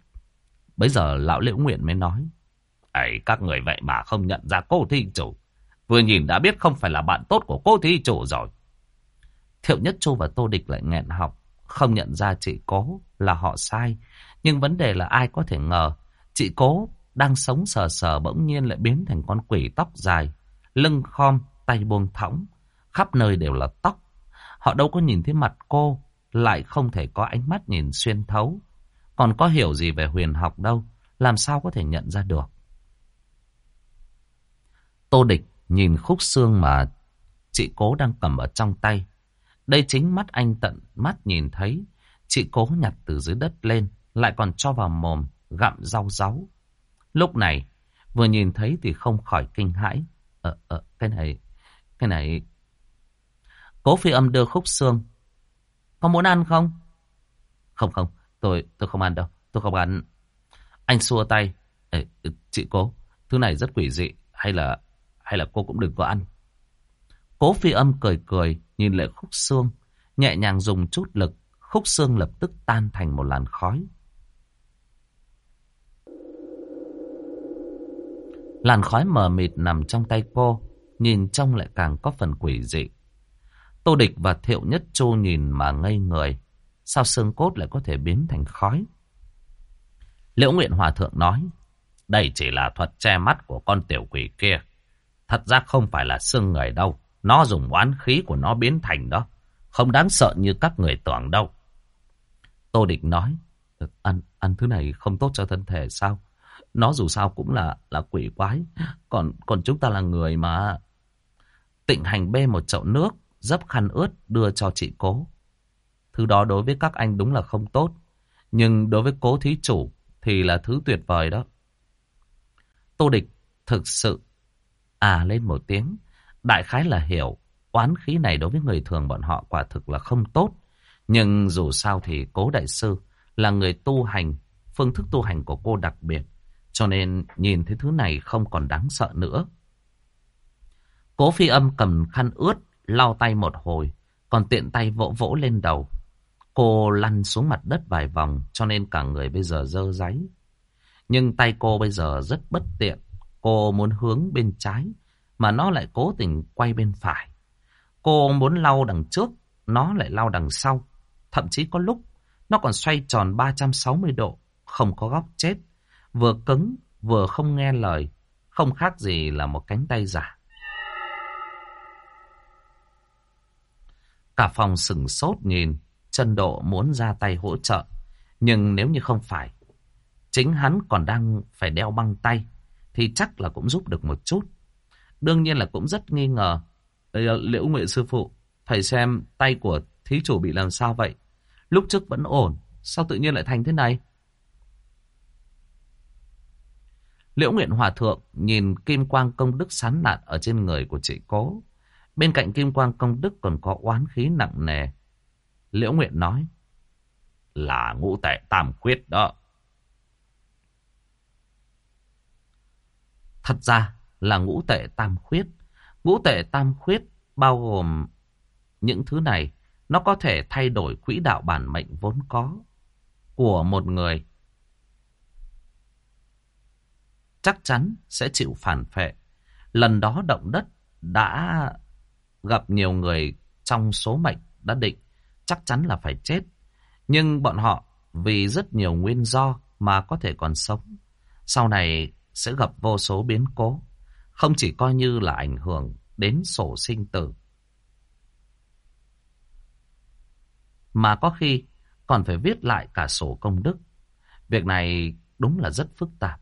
Bây giờ lão liễu nguyện mới nói. ấy các người vậy mà không nhận ra cô thi chủ. Vừa nhìn đã biết không phải là bạn tốt của cô thi chủ rồi. Thiệu Nhất Chu và Tô Địch lại nghẹn họng. Không nhận ra chị Cố là họ sai. Nhưng vấn đề là ai có thể ngờ. Chị Cố đang sống sờ sờ bỗng nhiên lại biến thành con quỷ tóc dài. Lưng khom, tay buông thõng. Khắp nơi đều là tóc. Họ đâu có nhìn thấy mặt cô. Lại không thể có ánh mắt nhìn xuyên thấu. Còn có hiểu gì về huyền học đâu. Làm sao có thể nhận ra được. Tô Địch nhìn khúc xương mà chị cố đang cầm ở trong tay. Đây chính mắt anh tận mắt nhìn thấy. Chị cố nhặt từ dưới đất lên, lại còn cho vào mồm, gặm rau ráu. Lúc này, vừa nhìn thấy thì không khỏi kinh hãi. Ờ, ờ, cái này, cái này... Cố phi âm đưa khúc xương. Có muốn ăn không? Không không, tôi tôi không ăn đâu, tôi không ăn. Anh xua tay. Ê, chị cố, thứ này rất quỷ dị, hay là hay là cô cũng đừng có ăn. Cố phi âm cười cười, nhìn lại khúc xương, nhẹ nhàng dùng chút lực, khúc xương lập tức tan thành một làn khói. Làn khói mờ mịt nằm trong tay cô, nhìn trông lại càng có phần quỷ dị. Tô Địch và Thiệu Nhất Chu nhìn mà ngây người, sao xương cốt lại có thể biến thành khói? Liễu Nguyện Hòa Thượng nói, đây chỉ là thuật che mắt của con tiểu quỷ kia. Thật ra không phải là xương người đâu. Nó dùng oán khí của nó biến thành đó. Không đáng sợ như các người tưởng đâu. Tô Địch nói. Ừ, ăn, ăn thứ này không tốt cho thân thể sao? Nó dù sao cũng là là quỷ quái. Còn còn chúng ta là người mà. Tịnh hành bê một chậu nước, dấp khăn ướt đưa cho chị cố. Thứ đó đối với các anh đúng là không tốt. Nhưng đối với cố thí chủ thì là thứ tuyệt vời đó. Tô Địch thực sự à lên một tiếng. Đại khái là hiểu, oán khí này đối với người thường bọn họ quả thực là không tốt. Nhưng dù sao thì cố đại sư là người tu hành, phương thức tu hành của cô đặc biệt. Cho nên nhìn thấy thứ này không còn đáng sợ nữa. Cố phi âm cầm khăn ướt, lau tay một hồi, còn tiện tay vỗ vỗ lên đầu. Cô lăn xuống mặt đất vài vòng cho nên cả người bây giờ dơ giấy. Nhưng tay cô bây giờ rất bất tiện. Cô muốn hướng bên trái, mà nó lại cố tình quay bên phải. Cô muốn lau đằng trước, nó lại lau đằng sau. Thậm chí có lúc, nó còn xoay tròn 360 độ, không có góc chết. Vừa cứng, vừa không nghe lời, không khác gì là một cánh tay giả. Cả phòng sừng sốt nhìn, chân độ muốn ra tay hỗ trợ. Nhưng nếu như không phải, chính hắn còn đang phải đeo băng tay, thì chắc là cũng giúp được một chút. Đương nhiên là cũng rất nghi ngờ. Liễu Nguyện Sư Phụ, phải xem tay của thí chủ bị làm sao vậy. Lúc trước vẫn ổn, sao tự nhiên lại thành thế này? Liễu Nguyện Hòa Thượng nhìn kim quang công đức sán nạn ở trên người của chị cố. Bên cạnh kim quang công đức còn có oán khí nặng nề. Liễu Nguyện nói. Là ngũ tệ tam khuyết đó. Thật ra là ngũ tệ tam khuyết. Ngũ tệ tam khuyết bao gồm những thứ này. Nó có thể thay đổi quỹ đạo bản mệnh vốn có của một người. Chắc chắn sẽ chịu phản phệ. Lần đó động đất đã gặp nhiều người trong số mệnh đã định chắc chắn là phải chết. Nhưng bọn họ vì rất nhiều nguyên do mà có thể còn sống. Sau này sẽ gặp vô số biến cố. Không chỉ coi như là ảnh hưởng đến sổ sinh tử. Mà có khi còn phải viết lại cả sổ công đức. Việc này đúng là rất phức tạp.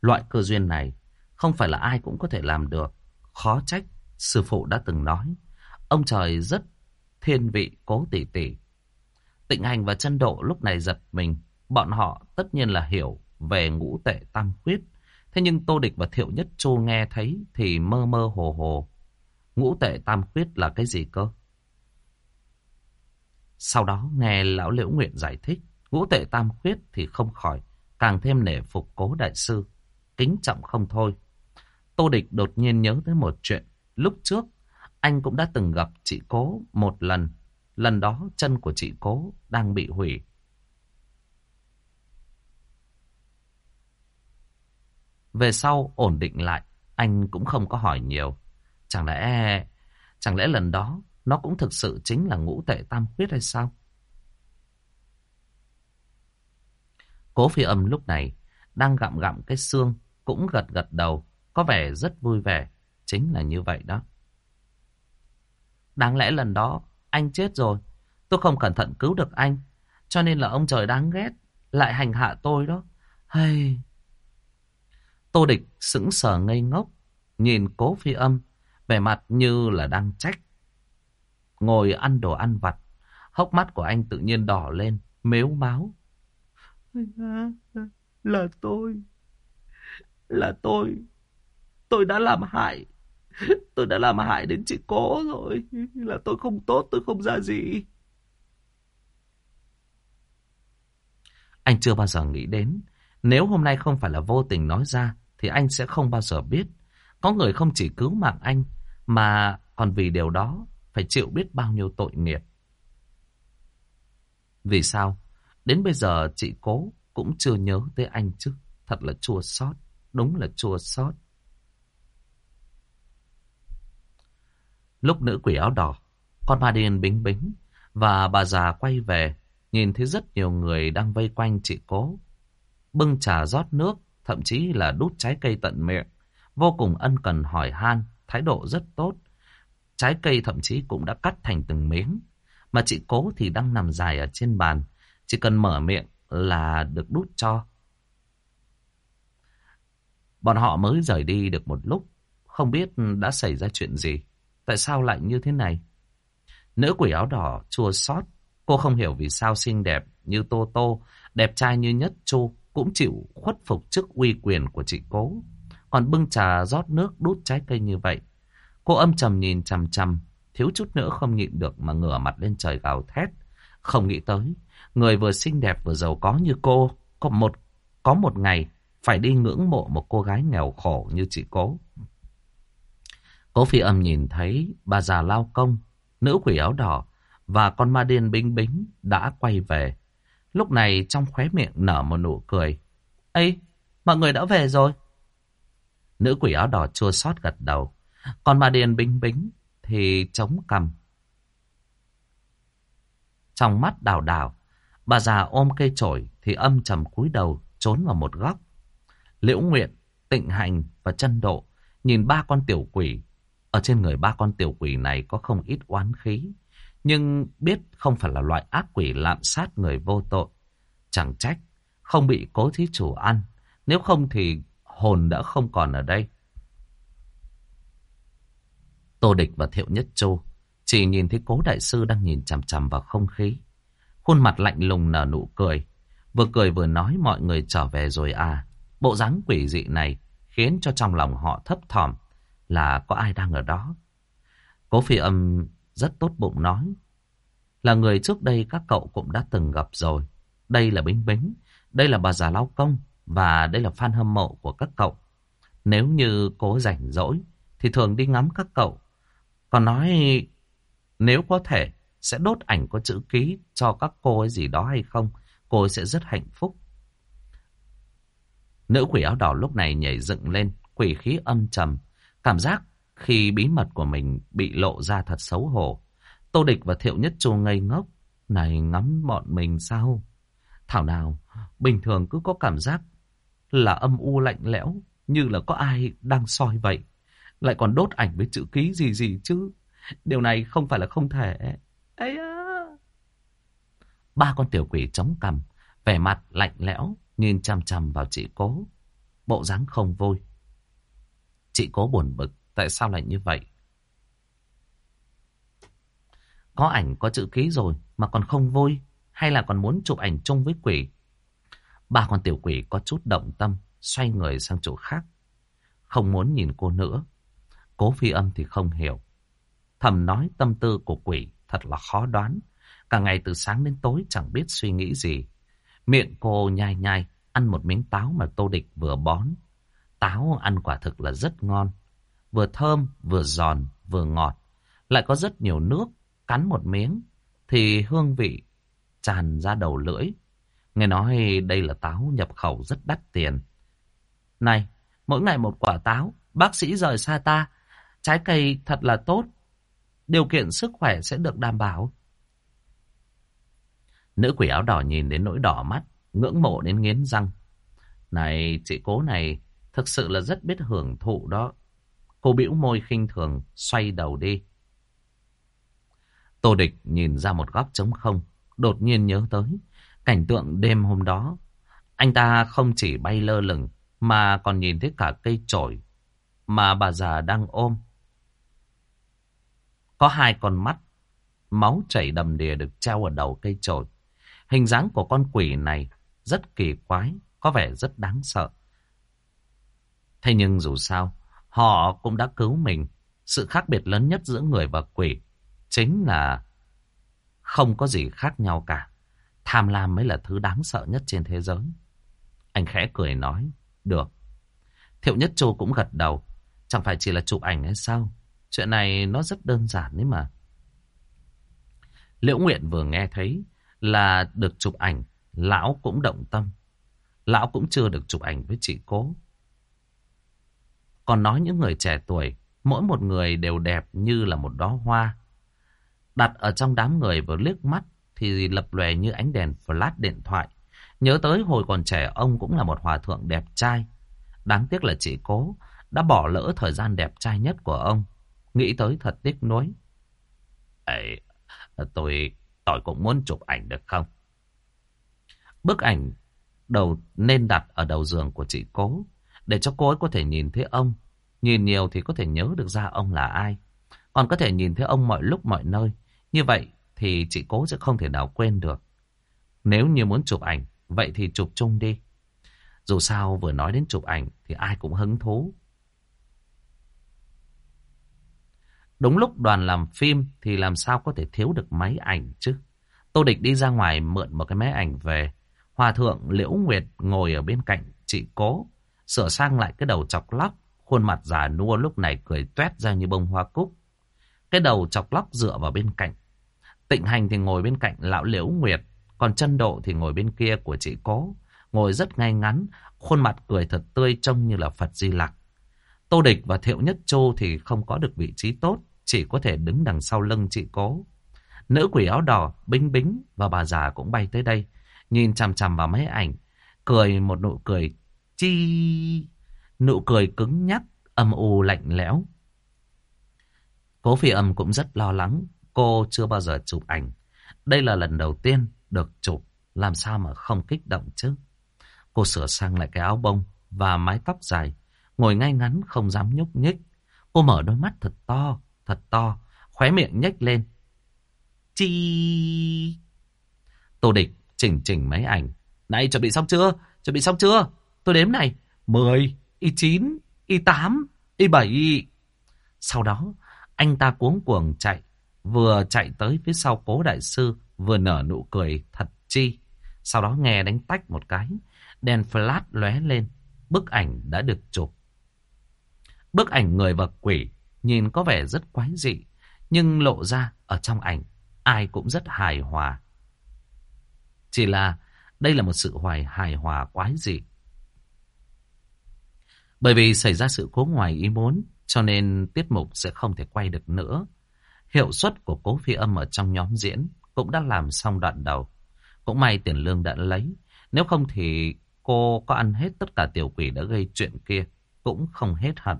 Loại cơ duyên này không phải là ai cũng có thể làm được. Khó trách, sư phụ đã từng nói. Ông trời rất thiên vị cố tỷ tỷ. Tịnh hành và chân độ lúc này giật mình. Bọn họ tất nhiên là hiểu về ngũ tệ tam khuyết. Thế nhưng Tô Địch và Thiệu Nhất Chu nghe thấy thì mơ mơ hồ hồ. Ngũ tệ tam khuyết là cái gì cơ? Sau đó nghe Lão Liễu Nguyện giải thích. Ngũ tệ tam khuyết thì không khỏi. Càng thêm nể phục cố đại sư. Kính trọng không thôi. Tô Địch đột nhiên nhớ tới một chuyện. Lúc trước, anh cũng đã từng gặp chị Cố một lần. Lần đó chân của chị Cố đang bị hủy. Về sau ổn định lại, anh cũng không có hỏi nhiều. Chẳng lẽ... Chẳng lẽ lần đó nó cũng thực sự chính là ngũ tệ tam huyết hay sao? Cố phi âm lúc này đang gặm gặm cái xương, cũng gật gật đầu, có vẻ rất vui vẻ. Chính là như vậy đó. Đáng lẽ lần đó anh chết rồi. Tôi không cẩn thận cứu được anh. Cho nên là ông trời đáng ghét. Lại hành hạ tôi đó. Hay... Tô địch sững sờ ngây ngốc. Nhìn cố phi âm. Vẻ mặt như là đang trách. Ngồi ăn đồ ăn vặt. Hốc mắt của anh tự nhiên đỏ lên. Mếu máu. Là tôi. Là tôi. Tôi đã làm hại. Tôi đã làm hại đến chị cố rồi. Là tôi không tốt, tôi không ra gì. Anh chưa bao giờ nghĩ đến. Nếu hôm nay không phải là vô tình nói ra, thì anh sẽ không bao giờ biết. Có người không chỉ cứu mạng anh, mà còn vì điều đó phải chịu biết bao nhiêu tội nghiệp. Vì sao? Đến bây giờ chị cố cũng chưa nhớ tới anh chứ. Thật là chua xót Đúng là chua xót Lúc nữ quỷ áo đỏ, con ma điên bính bính và bà già quay về, nhìn thấy rất nhiều người đang vây quanh chị cố. Bưng trà rót nước, thậm chí là đút trái cây tận miệng, vô cùng ân cần hỏi han, thái độ rất tốt. Trái cây thậm chí cũng đã cắt thành từng miếng, mà chị cố thì đang nằm dài ở trên bàn, chỉ cần mở miệng là được đút cho. Bọn họ mới rời đi được một lúc, không biết đã xảy ra chuyện gì. Tại sao lại như thế này? Nữ quỷ áo đỏ chua xót Cô không hiểu vì sao xinh đẹp như Tô Tô, đẹp trai như Nhất Chu cũng chịu khuất phục trước uy quyền của chị cố. Còn bưng trà rót nước đút trái cây như vậy. Cô âm trầm nhìn chằm chằm, thiếu chút nữa không nhịn được mà ngửa mặt lên trời gào thét. Không nghĩ tới, người vừa xinh đẹp vừa giàu có như cô, có một, có một ngày phải đi ngưỡng mộ một cô gái nghèo khổ như chị cố. Cố phi âm nhìn thấy bà già lao công, nữ quỷ áo đỏ và con ma điên bính bính đã quay về. Lúc này trong khóe miệng nở một nụ cười. Ê, mọi người đã về rồi. Nữ quỷ áo đỏ chua xót gật đầu. Còn ma điên bính bính thì chống cằm. Trong mắt đào đào, bà già ôm cây chổi thì âm trầm cúi đầu trốn vào một góc. Liễu Nguyện, Tịnh Hành và chân Độ nhìn ba con tiểu quỷ ở trên người ba con tiểu quỷ này có không ít oán khí. Nhưng biết không phải là loại ác quỷ lạm sát người vô tội. Chẳng trách, không bị cố thí chủ ăn. Nếu không thì hồn đã không còn ở đây. Tô Địch và Thiệu Nhất Châu chỉ nhìn thấy cố đại sư đang nhìn chằm chằm vào không khí. Khuôn mặt lạnh lùng nở nụ cười. Vừa cười vừa nói mọi người trở về rồi à. Bộ dáng quỷ dị này khiến cho trong lòng họ thấp thỏm là có ai đang ở đó. Cố phi âm rất tốt bụng nói. Là người trước đây các cậu cũng đã từng gặp rồi. Đây là Bính Bính, đây là bà già Lao Công và đây là fan hâm mộ của các cậu. Nếu như cố rảnh rỗi thì thường đi ngắm các cậu. Còn nói nếu có thể sẽ đốt ảnh có chữ ký cho các cô ấy gì đó hay không, cô ấy sẽ rất hạnh phúc. Nữ quỷ áo đỏ lúc này nhảy dựng lên, quỷ khí âm trầm. Cảm giác khi bí mật của mình bị lộ ra thật xấu hổ. Tô Địch và Thiệu Nhất Chu ngây ngốc. Này ngắm bọn mình sao? Thảo nào, bình thường cứ có cảm giác là âm u lạnh lẽo, như là có ai đang soi vậy. Lại còn đốt ảnh với chữ ký gì gì chứ. Điều này không phải là không thể. Ấy à. Ba con tiểu quỷ chống cằm, vẻ mặt lạnh lẽo, nhìn chằm chằm vào chị cố. Bộ dáng không vui. Chị cố buồn bực, tại sao lại như vậy? Có ảnh có chữ ký rồi mà còn không vui, hay là còn muốn chụp ảnh chung với quỷ? Ba con tiểu quỷ có chút động tâm, xoay người sang chỗ khác. Không muốn nhìn cô nữa. Cố phi âm thì không hiểu. Thầm nói tâm tư của quỷ thật là khó đoán. Cả ngày từ sáng đến tối chẳng biết suy nghĩ gì. Miệng cô nhai nhai, ăn một miếng táo mà Tô Địch vừa bón. Táo ăn quả thực là rất ngon. Vừa thơm, vừa giòn, vừa ngọt. Lại có rất nhiều nước, cắn một miếng. Thì hương vị tràn ra đầu lưỡi. Nghe nói đây là táo nhập khẩu rất đắt tiền. Này, mỗi ngày một quả táo, bác sĩ rời xa ta. Trái cây thật là tốt. Điều kiện sức khỏe sẽ được đảm bảo. Nữ quỷ áo đỏ nhìn đến nỗi đỏ mắt, ngưỡng mộ đến nghiến răng. Này, chị cố này, thực sự là rất biết hưởng thụ đó. Cô bĩu môi khinh thường, xoay đầu đi. Tô địch nhìn ra một góc trống không, đột nhiên nhớ tới. Cảnh tượng đêm hôm đó, anh ta không chỉ bay lơ lửng, mà còn nhìn thấy cả cây trổi mà bà già đang ôm. Có hai con mắt, máu chảy đầm đìa được treo ở đầu cây trổi. Hình dáng của con quỷ này rất kỳ quái, có vẻ rất đáng sợ. Thế nhưng dù sao, họ cũng đã cứu mình. Sự khác biệt lớn nhất giữa người và quỷ chính là không có gì khác nhau cả. Tham lam mới là thứ đáng sợ nhất trên thế giới. Anh khẽ cười nói, được. Thiệu Nhất Châu cũng gật đầu. Chẳng phải chỉ là chụp ảnh hay sao? Chuyện này nó rất đơn giản đấy mà. Liễu Nguyện vừa nghe thấy là được chụp ảnh, lão cũng động tâm. Lão cũng chưa được chụp ảnh với chị cố. Còn nói những người trẻ tuổi, mỗi một người đều đẹp như là một đóa hoa. Đặt ở trong đám người vừa liếc mắt thì lập lòe như ánh đèn flash điện thoại. Nhớ tới hồi còn trẻ ông cũng là một hòa thượng đẹp trai. Đáng tiếc là chị cố đã bỏ lỡ thời gian đẹp trai nhất của ông. Nghĩ tới thật tiếc nuối. Ê, tôi, tôi cũng muốn chụp ảnh được không? Bức ảnh đầu nên đặt ở đầu giường của chị cố. Để cho cô ấy có thể nhìn thấy ông. Nhìn nhiều thì có thể nhớ được ra ông là ai. Còn có thể nhìn thấy ông mọi lúc mọi nơi. Như vậy thì chị cố sẽ không thể nào quên được. Nếu như muốn chụp ảnh, vậy thì chụp chung đi. Dù sao vừa nói đến chụp ảnh thì ai cũng hứng thú. Đúng lúc đoàn làm phim thì làm sao có thể thiếu được máy ảnh chứ. Tô Địch đi ra ngoài mượn một cái máy ảnh về. Hòa thượng Liễu Nguyệt ngồi ở bên cạnh chị cố. Sửa sang lại cái đầu chọc lóc. Khuôn mặt già nua lúc này cười tuét ra như bông hoa cúc. Cái đầu chọc lóc dựa vào bên cạnh. Tịnh hành thì ngồi bên cạnh lão Liễu Nguyệt. Còn chân độ thì ngồi bên kia của chị cố. Ngồi rất ngay ngắn. Khuôn mặt cười thật tươi trông như là Phật Di Lặc. Tô Địch và Thiệu Nhất Châu thì không có được vị trí tốt chỉ có thể đứng đằng sau lưng chị cố. Nữ quỷ áo đỏ, bính bính và bà già cũng bay tới đây, nhìn chằm chằm vào máy ảnh, cười một nụ cười chi... Nụ cười cứng nhắc, âm u lạnh lẽo. Cố phi âm cũng rất lo lắng. Cô chưa bao giờ chụp ảnh. Đây là lần đầu tiên được chụp. Làm sao mà không kích động chứ? Cô sửa sang lại cái áo bông và mái tóc dài. Ngồi ngay ngắn không dám nhúc nhích. Cô mở đôi mắt thật to, thật to. Khóe miệng nhếch lên. Chi... Tô địch chỉnh chỉnh máy ảnh. Này chuẩn bị xong chưa? Chuẩn bị xong chưa? Tôi đếm này. 10, Y9, Y8, Y7. Sau đó, anh ta cuống cuồng chạy. Vừa chạy tới phía sau cố đại sư, vừa nở nụ cười thật chi. Sau đó nghe đánh tách một cái. Đèn flash lóe lên. Bức ảnh đã được chụp. Bức ảnh người và quỷ nhìn có vẻ rất quái dị. Nhưng lộ ra ở trong ảnh ai cũng rất hài hòa. Chỉ là đây là một sự hoài hài hòa quái dị. Bởi vì xảy ra sự cố ngoài ý muốn, cho nên tiết mục sẽ không thể quay được nữa. Hiệu suất của cố phi âm ở trong nhóm diễn cũng đã làm xong đoạn đầu. Cũng may tiền lương đã lấy. Nếu không thì cô có ăn hết tất cả tiểu quỷ đã gây chuyện kia. Cũng không hết hận.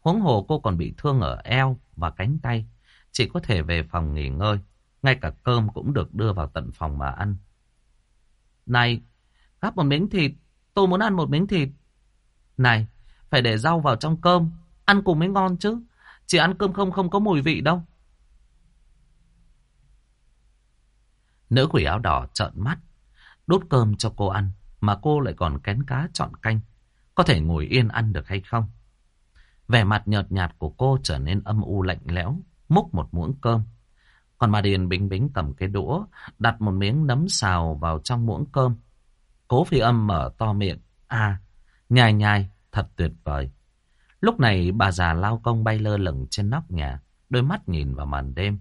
Huống hồ cô còn bị thương ở eo và cánh tay. Chỉ có thể về phòng nghỉ ngơi. Ngay cả cơm cũng được đưa vào tận phòng mà ăn. Này, gắp một miếng thịt. Tôi muốn ăn một miếng thịt. Này, phải để rau vào trong cơm. Ăn cùng mới ngon chứ. Chỉ ăn cơm không không có mùi vị đâu. Nữ quỷ áo đỏ trợn mắt. Đút cơm cho cô ăn. Mà cô lại còn kén cá chọn canh. Có thể ngồi yên ăn được hay không? Vẻ mặt nhợt nhạt của cô trở nên âm u lạnh lẽo. Múc một muỗng cơm. Còn bà Điền bính bính cầm cái đũa, đặt một miếng nấm xào vào trong muỗng cơm. Cố phi âm mở to miệng. À, nhai nhai, thật tuyệt vời. Lúc này bà già lao công bay lơ lửng trên nóc nhà, đôi mắt nhìn vào màn đêm.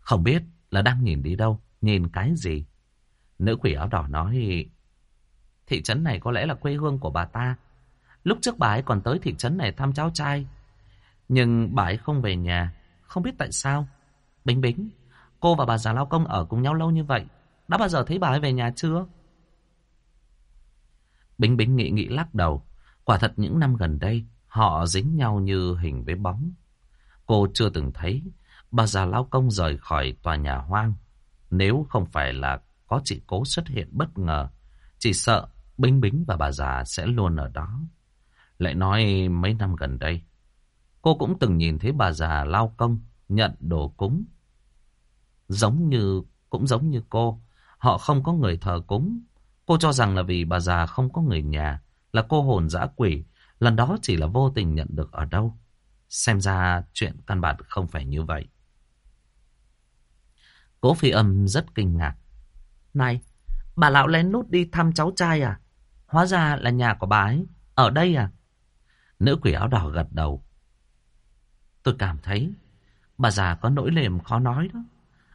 Không biết là đang nhìn đi đâu, nhìn cái gì. Nữ quỷ áo đỏ nói, thị trấn này có lẽ là quê hương của bà ta. Lúc trước bà ấy còn tới thị trấn này thăm cháu trai. Nhưng bà ấy không về nhà, không biết tại sao. Bính bính, cô và bà già lao công ở cùng nhau lâu như vậy. Đã bao giờ thấy bà ấy về nhà chưa? Bính bính nghĩ nghĩ lắc đầu. Quả thật những năm gần đây, họ dính nhau như hình với bóng. Cô chưa từng thấy bà già lao công rời khỏi tòa nhà hoang. Nếu không phải là có chị cố xuất hiện bất ngờ, chỉ sợ Bính Bính và bà già sẽ luôn ở đó. Lại nói mấy năm gần đây, cô cũng từng nhìn thấy bà già lao công nhận đồ cúng. Giống như, cũng giống như cô, họ không có người thờ cúng. Cô cho rằng là vì bà già không có người nhà, là cô hồn dã quỷ, lần đó chỉ là vô tình nhận được ở đâu. Xem ra chuyện căn bản không phải như vậy. Cố phi âm rất kinh ngạc. Này, bà lão lén lút đi thăm cháu trai à? Hóa ra là nhà của bà ấy, ở đây à? Nữ quỷ áo đỏ gật đầu. Tôi cảm thấy bà già có nỗi lềm khó nói đó.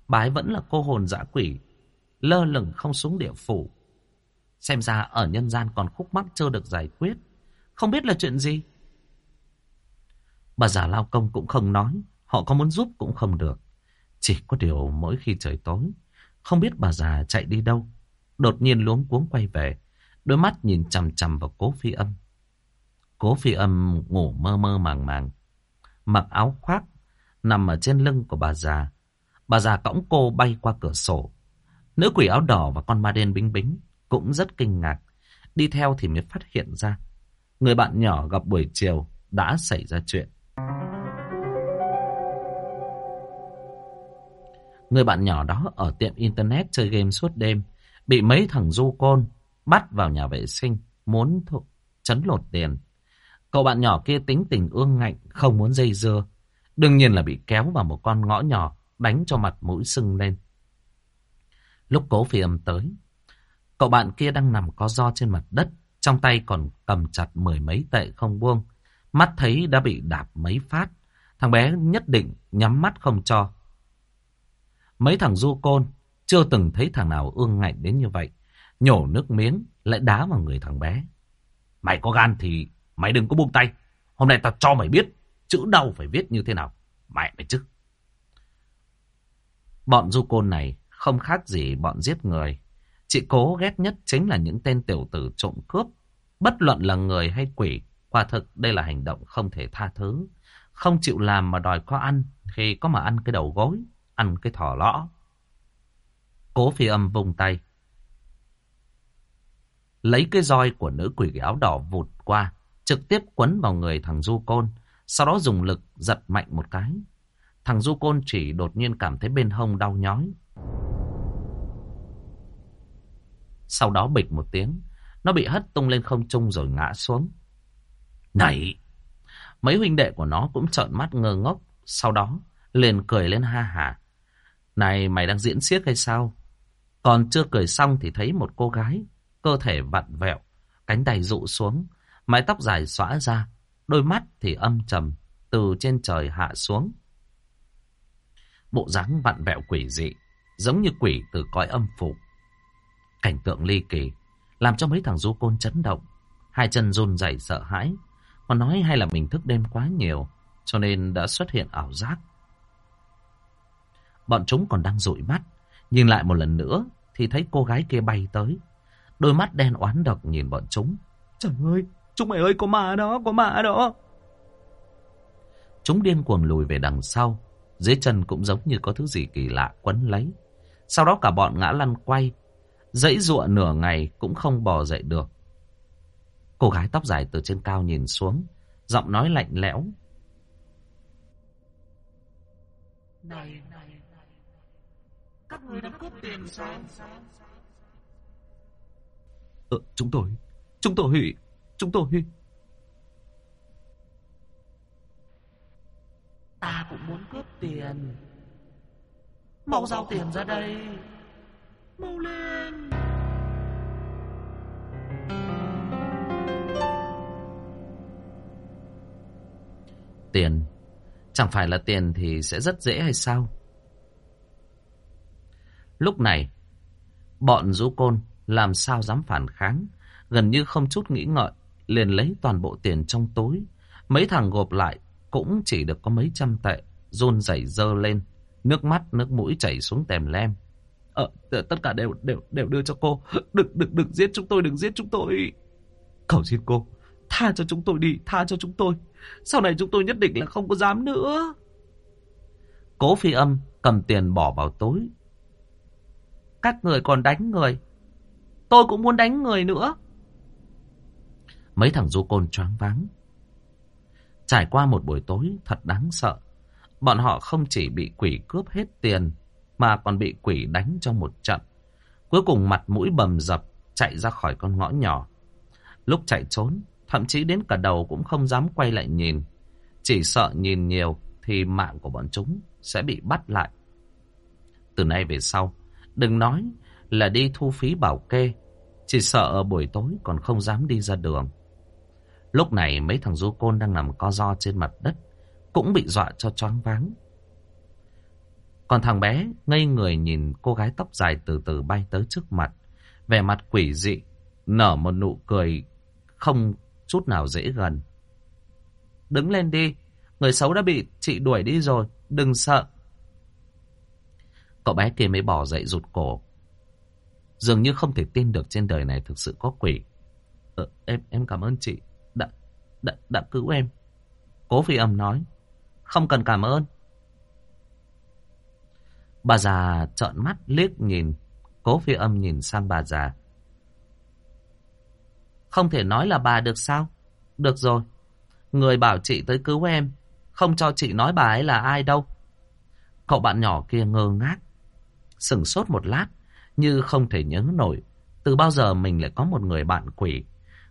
Bà ấy vẫn là cô hồn dã quỷ, lơ lửng không xuống địa phủ. Xem ra ở nhân gian còn khúc mắc chưa được giải quyết. Không biết là chuyện gì. Bà già lao công cũng không nói. Họ có muốn giúp cũng không được. Chỉ có điều mỗi khi trời tối. Không biết bà già chạy đi đâu. Đột nhiên luống cuống quay về. Đôi mắt nhìn chằm chằm vào cố phi âm. Cố phi âm ngủ mơ mơ màng màng. Mặc áo khoác. Nằm ở trên lưng của bà già. Bà già cõng cô bay qua cửa sổ. Nữ quỷ áo đỏ và con ma đen bính bính cũng rất kinh ngạc. Đi theo thì mới phát hiện ra. Người bạn nhỏ gặp buổi chiều đã xảy ra chuyện. Người bạn nhỏ đó ở tiệm internet chơi game suốt đêm. Bị mấy thằng du côn bắt vào nhà vệ sinh. Muốn chấn lột tiền. Cậu bạn nhỏ kia tính tình ương ngạnh. Không muốn dây dưa. Đương nhiên là bị kéo vào một con ngõ nhỏ. Đánh cho mặt mũi sưng lên. Lúc cố phi âm tới. Cậu bạn kia đang nằm co do trên mặt đất, trong tay còn cầm chặt mười mấy tệ không buông. Mắt thấy đã bị đạp mấy phát, thằng bé nhất định nhắm mắt không cho. Mấy thằng du côn chưa từng thấy thằng nào ương ngạnh đến như vậy. Nhổ nước miếng lại đá vào người thằng bé. Mày có gan thì mày đừng có buông tay. Hôm nay tao cho mày biết chữ đau phải viết như thế nào. Mẹ mày chứ. Bọn du côn này không khác gì bọn giết người. Chị cố ghét nhất chính là những tên tiểu tử trộm cướp. Bất luận là người hay quỷ, quả thực đây là hành động không thể tha thứ. Không chịu làm mà đòi có ăn thì có mà ăn cái đầu gối, ăn cái thỏ lõ. Cố phi âm vùng tay. Lấy cái roi của nữ quỷ áo đỏ vụt qua, trực tiếp quấn vào người thằng Du Côn, sau đó dùng lực giật mạnh một cái. Thằng Du Côn chỉ đột nhiên cảm thấy bên hông đau nhói. Sau đó bịch một tiếng, nó bị hất tung lên không trung rồi ngã xuống. Này! Mấy huynh đệ của nó cũng trợn mắt ngơ ngốc, sau đó liền cười lên ha hả. Này mày đang diễn xiếc hay sao? Còn chưa cười xong thì thấy một cô gái, cơ thể vặn vẹo, cánh tay rụ xuống, mái tóc dài xõa ra, đôi mắt thì âm trầm, từ trên trời hạ xuống. Bộ dáng vặn vẹo quỷ dị, giống như quỷ từ cõi âm phủ. Cảnh tượng ly kỳ, làm cho mấy thằng du côn chấn động, hai chân run rẩy sợ hãi. Còn nói hay là mình thức đêm quá nhiều, cho nên đã xuất hiện ảo giác. Bọn chúng còn đang dụi mắt, nhìn lại một lần nữa thì thấy cô gái kia bay tới. Đôi mắt đen oán độc nhìn bọn chúng. Trời ơi, chúng mày ơi, có ma đó, có ma đó. Chúng điên cuồng lùi về đằng sau. Dưới chân cũng giống như có thứ gì kỳ lạ quấn lấy. Sau đó cả bọn ngã lăn quay. Dãy ruộng nửa ngày cũng không bò dậy được. Cô gái tóc dài từ trên cao nhìn xuống. Giọng nói lạnh lẽo. Này, này, này. Các người đã cướp tiền sao? Ờ, chúng tôi, chúng tôi, chúng tôi. Ta cũng muốn cướp tiền. Mau giao tiền ra đây. Mau lên. Tiền, chẳng phải là tiền thì sẽ rất dễ hay sao? Lúc này, bọn rú côn làm sao dám phản kháng, gần như không chút nghĩ ngợi, liền lấy toàn bộ tiền trong túi. Mấy thằng gộp lại cũng chỉ được có mấy trăm tệ, run rẩy dơ lên, nước mắt, nước mũi chảy xuống tèm lem. Ờ, tất cả đều đều đều đưa cho cô. Đừng đừng đừng giết chúng tôi, đừng giết chúng tôi. Cầu xin cô, tha cho chúng tôi đi, tha cho chúng tôi. Sau này chúng tôi nhất định là không có dám nữa. Cố phi âm cầm tiền bỏ vào túi. Các người còn đánh người. Tôi cũng muốn đánh người nữa. Mấy thằng du côn choáng váng. Trải qua một buổi tối thật đáng sợ. Bọn họ không chỉ bị quỷ cướp hết tiền, mà còn bị quỷ đánh trong một trận. Cuối cùng mặt mũi bầm dập, chạy ra khỏi con ngõ nhỏ. Lúc chạy trốn, thậm chí đến cả đầu cũng không dám quay lại nhìn. Chỉ sợ nhìn nhiều thì mạng của bọn chúng sẽ bị bắt lại. Từ nay về sau, đừng nói là đi thu phí bảo kê, chỉ sợ buổi tối còn không dám đi ra đường. Lúc này mấy thằng du côn đang nằm co ro trên mặt đất, cũng bị dọa cho choáng váng. Còn thằng bé ngây người nhìn cô gái tóc dài từ từ bay tới trước mặt, vẻ mặt quỷ dị, nở một nụ cười không chút nào dễ gần. Đứng lên đi, người xấu đã bị chị đuổi đi rồi, đừng sợ. Cậu bé kia mới bỏ dậy rụt cổ. Dường như không thể tin được trên đời này thực sự có quỷ. Ờ, em em cảm ơn chị đã, đã, đã cứu em. Cố phi âm nói. Không cần cảm ơn. Bà già trợn mắt liếc nhìn. Cố phi âm nhìn sang bà già. Không thể nói là bà được sao? Được rồi. Người bảo chị tới cứu em. Không cho chị nói bà ấy là ai đâu. Cậu bạn nhỏ kia ngơ ngác. Sửng sốt một lát. Như không thể nhớ nổi. Từ bao giờ mình lại có một người bạn quỷ.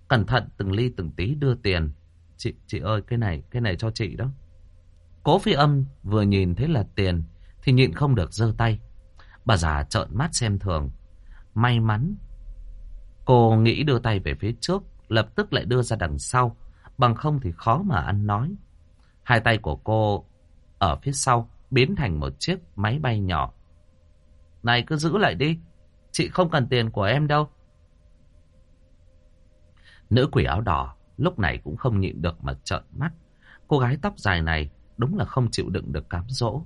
Cẩn thận từng ly từng tí đưa tiền. Chị, chị ơi cái này, cái này cho chị đó. Cố phi âm vừa nhìn thấy là tiền thì nhịn không được giơ tay. Bà già trợn mắt xem thường. May mắn. Cô nghĩ đưa tay về phía trước, lập tức lại đưa ra đằng sau. Bằng không thì khó mà ăn nói. Hai tay của cô ở phía sau biến thành một chiếc máy bay nhỏ. Này cứ giữ lại đi. Chị không cần tiền của em đâu. Nữ quỷ áo đỏ lúc này cũng không nhịn được mà trợn mắt. Cô gái tóc dài này đúng là không chịu đựng được cám dỗ.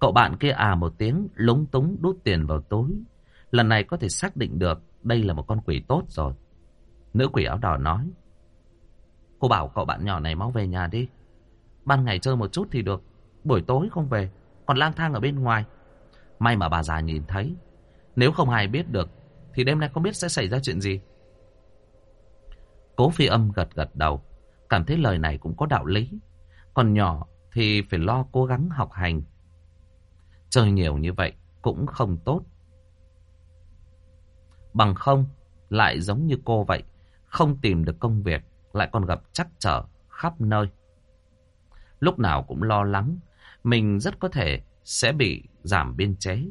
Cậu bạn kia à một tiếng, lúng túng đút tiền vào túi. Lần này có thể xác định được đây là một con quỷ tốt rồi. Nữ quỷ áo đỏ nói. Cô bảo cậu bạn nhỏ này mau về nhà đi. Ban ngày chơi một chút thì được. Buổi tối không về. Còn lang thang ở bên ngoài. May mà bà già nhìn thấy. Nếu không ai biết được. Thì đêm nay không biết sẽ xảy ra chuyện gì. Cố phi âm gật gật đầu. Cảm thấy lời này cũng có đạo lý. Còn nhỏ thì phải lo cố gắng học hành. Chơi nhiều như vậy cũng không tốt. Bằng không, lại giống như cô vậy, không tìm được công việc, lại còn gặp chắc trở khắp nơi. Lúc nào cũng lo lắng, mình rất có thể sẽ bị giảm biên chế.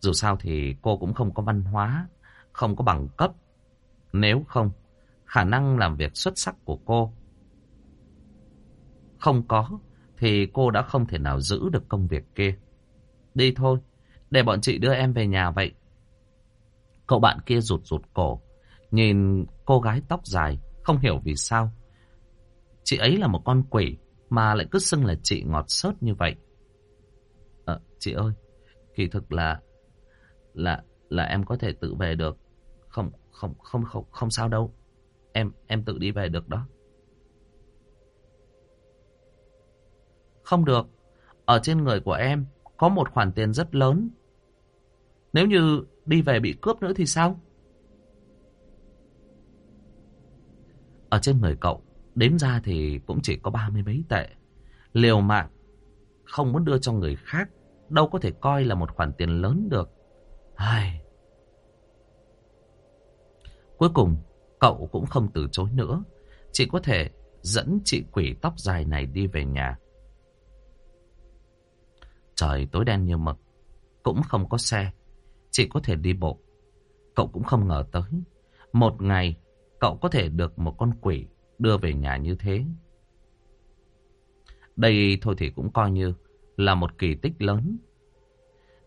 Dù sao thì cô cũng không có văn hóa, không có bằng cấp. Nếu không, khả năng làm việc xuất sắc của cô không có, thì cô đã không thể nào giữ được công việc kia. Đi thôi, để bọn chị đưa em về nhà vậy. Cậu bạn kia rụt rụt cổ, nhìn cô gái tóc dài, không hiểu vì sao. Chị ấy là một con quỷ, mà lại cứ xưng là chị ngọt sớt như vậy. À, chị ơi, kỳ thực là là là em có thể tự về được. Không không không không không sao đâu. Em em tự đi về được đó. Không được, ở trên người của em có một khoản tiền rất lớn. Nếu như đi về bị cướp nữa thì sao? Ở trên người cậu, đếm ra thì cũng chỉ có ba mươi mấy tệ. Liều mạng, không muốn đưa cho người khác, đâu có thể coi là một khoản tiền lớn được. Ai... Cuối cùng, cậu cũng không từ chối nữa. Chỉ có thể dẫn chị quỷ tóc dài này đi về nhà. Trời tối đen như mực, cũng không có xe, chỉ có thể đi bộ. Cậu cũng không ngờ tới, một ngày cậu có thể được một con quỷ đưa về nhà như thế. Đây thôi thì cũng coi như là một kỳ tích lớn.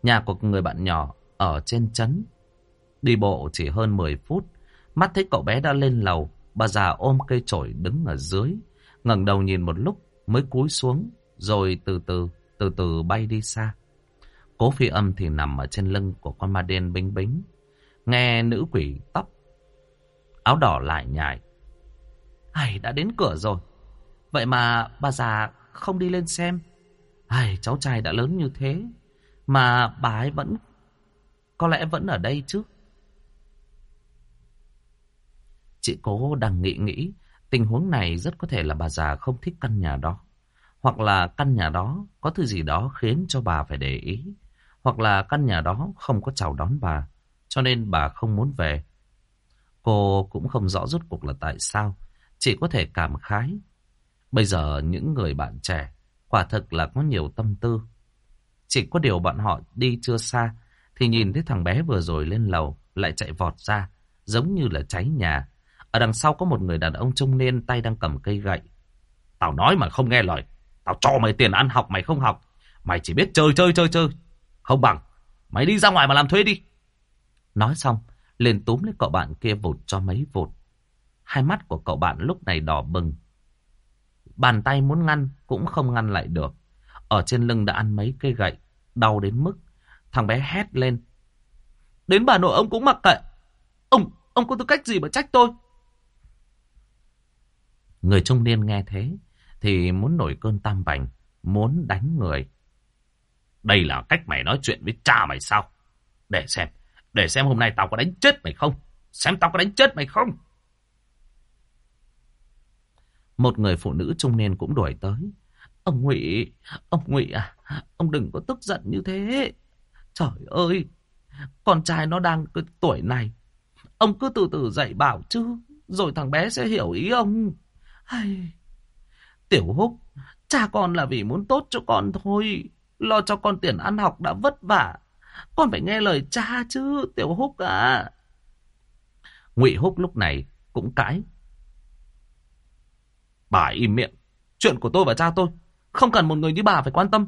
Nhà của người bạn nhỏ ở trên trấn, đi bộ chỉ hơn 10 phút, mắt thấy cậu bé đã lên lầu, bà già ôm cây chổi đứng ở dưới, ngẩng đầu nhìn một lúc mới cúi xuống, rồi từ từ từ từ bay đi xa. Cố phi âm thì nằm ở trên lưng của con ma đen bính bính. Nghe nữ quỷ tóc, áo đỏ lại nhải. Ai, đã đến cửa rồi. Vậy mà bà già không đi lên xem. Ai, cháu trai đã lớn như thế. Mà bà ấy vẫn, có lẽ vẫn ở đây chứ. Chị cố đang nghĩ nghĩ, tình huống này rất có thể là bà già không thích căn nhà đó. Hoặc là căn nhà đó có thứ gì đó khiến cho bà phải để ý. Hoặc là căn nhà đó không có chào đón bà. Cho nên bà không muốn về. Cô cũng không rõ rốt cuộc là tại sao. Chỉ có thể cảm khái. Bây giờ những người bạn trẻ, quả thực là có nhiều tâm tư. Chỉ có điều bọn họ đi chưa xa, thì nhìn thấy thằng bé vừa rồi lên lầu, lại chạy vọt ra, giống như là cháy nhà. Ở đằng sau có một người đàn ông trung niên tay đang cầm cây gậy. Tao nói mà không nghe lời. Tao cho mày tiền ăn học mày không học. Mày chỉ biết chơi chơi chơi chơi. Không bằng. Mày đi ra ngoài mà làm thuê đi. Nói xong. liền túm lấy cậu bạn kia vụt cho mấy vụt. Hai mắt của cậu bạn lúc này đỏ bừng. Bàn tay muốn ngăn cũng không ngăn lại được. Ở trên lưng đã ăn mấy cây gậy. Đau đến mức. Thằng bé hét lên. Đến bà nội ông cũng mặc kệ. Ông, ông có tư cách gì mà trách tôi? Người trung niên nghe thế thì muốn nổi cơn tam bành, muốn đánh người. Đây là cách mày nói chuyện với cha mày sao? Để xem, để xem hôm nay tao có đánh chết mày không? Xem tao có đánh chết mày không? Một người phụ nữ trung niên cũng đuổi tới. Ông Ngụy, ông Ngụy à, ông đừng có tức giận như thế. Trời ơi, con trai nó đang cái tuổi này. Ông cứ từ từ dạy bảo chứ, rồi thằng bé sẽ hiểu ý ông. Hay... Tiểu Húc, cha con là vì muốn tốt cho con thôi. Lo cho con tiền ăn học đã vất vả. Con phải nghe lời cha chứ, Tiểu Húc à. Ngụy Húc lúc này cũng cãi. Bà im miệng. Chuyện của tôi và cha tôi. Không cần một người như bà phải quan tâm.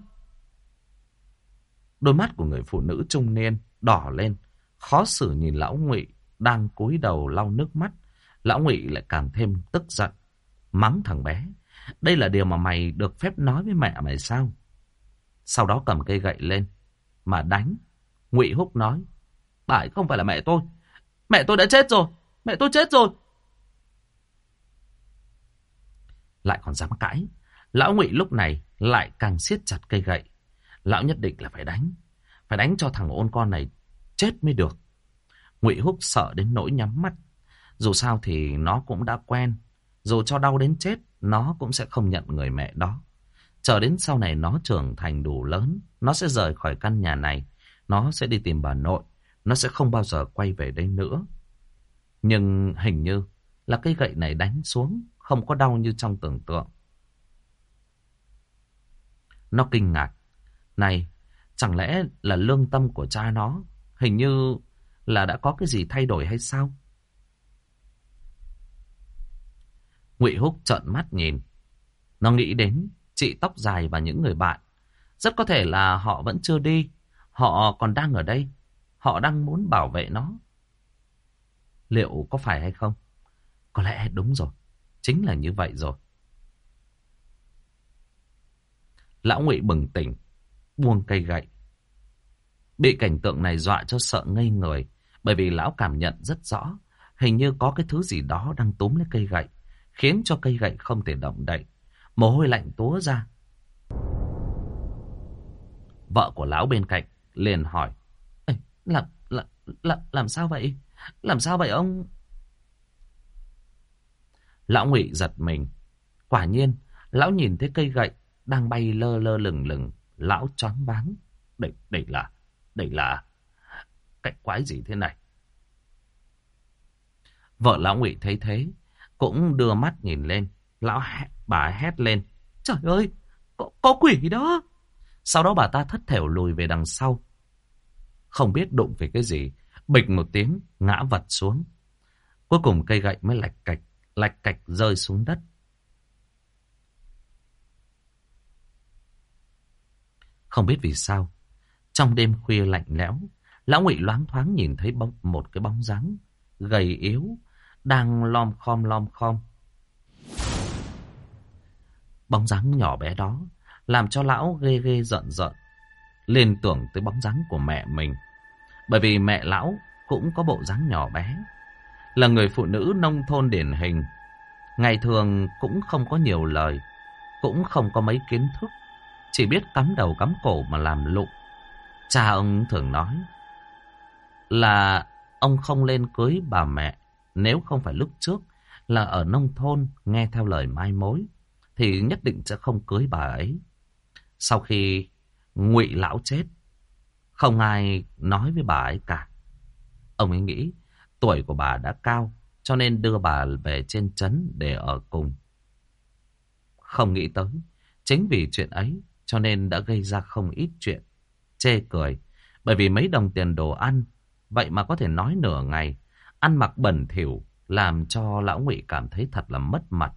Đôi mắt của người phụ nữ trung niên đỏ lên. Khó xử nhìn lão Ngụy đang cúi đầu lau nước mắt. Lão Ngụy lại càng thêm tức giận. Mắng thằng bé. Đây là điều mà mày được phép nói với mẹ mày sao? Sau đó cầm cây gậy lên, mà đánh. Ngụy Húc nói, bà ấy không phải là mẹ tôi. Mẹ tôi đã chết rồi, mẹ tôi chết rồi. Lại còn dám cãi, Lão Ngụy lúc này lại càng siết chặt cây gậy. Lão nhất định là phải đánh. Phải đánh cho thằng ôn con này chết mới được. Ngụy Húc sợ đến nỗi nhắm mắt. Dù sao thì nó cũng đã quen. Dù cho đau đến chết, nó cũng sẽ không nhận người mẹ đó. Chờ đến sau này nó trưởng thành đủ lớn, nó sẽ rời khỏi căn nhà này. Nó sẽ đi tìm bà nội. Nó sẽ không bao giờ quay về đây nữa. Nhưng hình như là cây gậy này đánh xuống, không có đau như trong tưởng tượng. Nó kinh ngạc. Này, chẳng lẽ là lương tâm của cha nó? Hình như là đã có cái gì thay đổi hay sao? Ngụy Húc trợn mắt nhìn. Nó nghĩ đến chị tóc dài và những người bạn. Rất có thể là họ vẫn chưa đi. Họ còn đang ở đây. Họ đang muốn bảo vệ nó. Liệu có phải hay không? Có lẽ đúng rồi. Chính là như vậy rồi. Lão Ngụy bừng tỉnh, buông cây gậy. Bị cảnh tượng này dọa cho sợ ngây người, bởi vì lão cảm nhận rất rõ, hình như có cái thứ gì đó đang túm lấy cây gậy, khiến cho cây gậy không thể động đậy. Mồ hôi lạnh túa ra. Vợ của lão bên cạnh liền hỏi, Ê, làm, làm, làm, làm sao vậy? Làm sao vậy ông? Lão Ngụy giật mình. Quả nhiên, lão nhìn thấy cây gậy đang bay lơ lơ lửng lửng, lão choáng váng. Đây, đây là, đây là cái quái gì thế này? Vợ lão Ngụy thấy thế, cũng đưa mắt nhìn lên, lão hét, bà hét lên. Trời ơi, có, có quỷ đó. Sau đó bà ta thất thểu lùi về đằng sau. Không biết đụng về cái gì, bịch một tiếng, ngã vật xuống. Cuối cùng cây gậy mới lạch cạch, lạch cạch rơi xuống đất. Không biết vì sao, trong đêm khuya lạnh lẽo, lão ngụy loáng thoáng nhìn thấy bóng, một cái bóng dáng gầy yếu đang lom khom lom khom. Bóng dáng nhỏ bé đó làm cho lão ghê ghê giận giận, liên tưởng tới bóng dáng của mẹ mình. Bởi vì mẹ lão cũng có bộ dáng nhỏ bé, là người phụ nữ nông thôn điển hình. Ngày thường cũng không có nhiều lời, cũng không có mấy kiến thức, chỉ biết cắm đầu cắm cổ mà làm lụng. Cha ông thường nói là ông không lên cưới bà mẹ nếu không phải lúc trước là ở nông thôn nghe theo lời mai mối thì nhất định sẽ không cưới bà ấy. Sau khi ngụy lão chết, không ai nói với bà ấy cả. Ông ấy nghĩ tuổi của bà đã cao cho nên đưa bà về trên trấn để ở cùng. Không nghĩ tới, chính vì chuyện ấy cho nên đã gây ra không ít chuyện chê cười. Bởi vì mấy đồng tiền đồ ăn, vậy mà có thể nói nửa ngày, ăn mặc bẩn thỉu làm cho lão ngụy cảm thấy thật là mất mặt.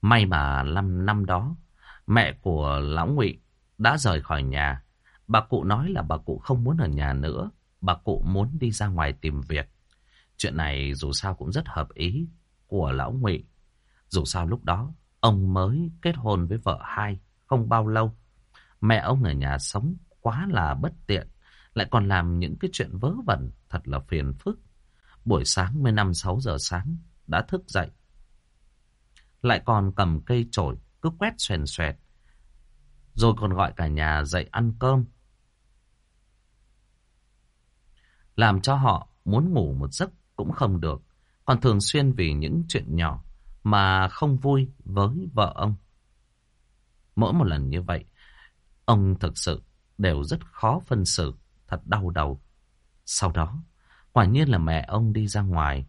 May mà năm năm đó, mẹ của lão ngụy đã rời khỏi nhà. Bà cụ nói là bà cụ không muốn ở nhà nữa, bà cụ muốn đi ra ngoài tìm việc. Chuyện này dù sao cũng rất hợp ý của lão ngụy. Dù sao lúc đó, ông mới kết hôn với vợ hai, không bao lâu. Mẹ ông ở nhà sống quá là bất tiện, lại còn làm những cái chuyện vớ vẩn thật là phiền phức. Buổi sáng mới năm sáu giờ sáng đã thức dậy. Lại còn cầm cây chổi cứ quét xoèn xoẹt. Rồi còn gọi cả nhà dậy ăn cơm. Làm cho họ muốn ngủ một giấc cũng không được. Còn thường xuyên vì những chuyện nhỏ mà không vui với vợ ông. Mỗi một lần như vậy, ông thực sự đều rất khó phân xử, thật đau đầu. Sau đó, quả nhiên là mẹ ông đi ra ngoài.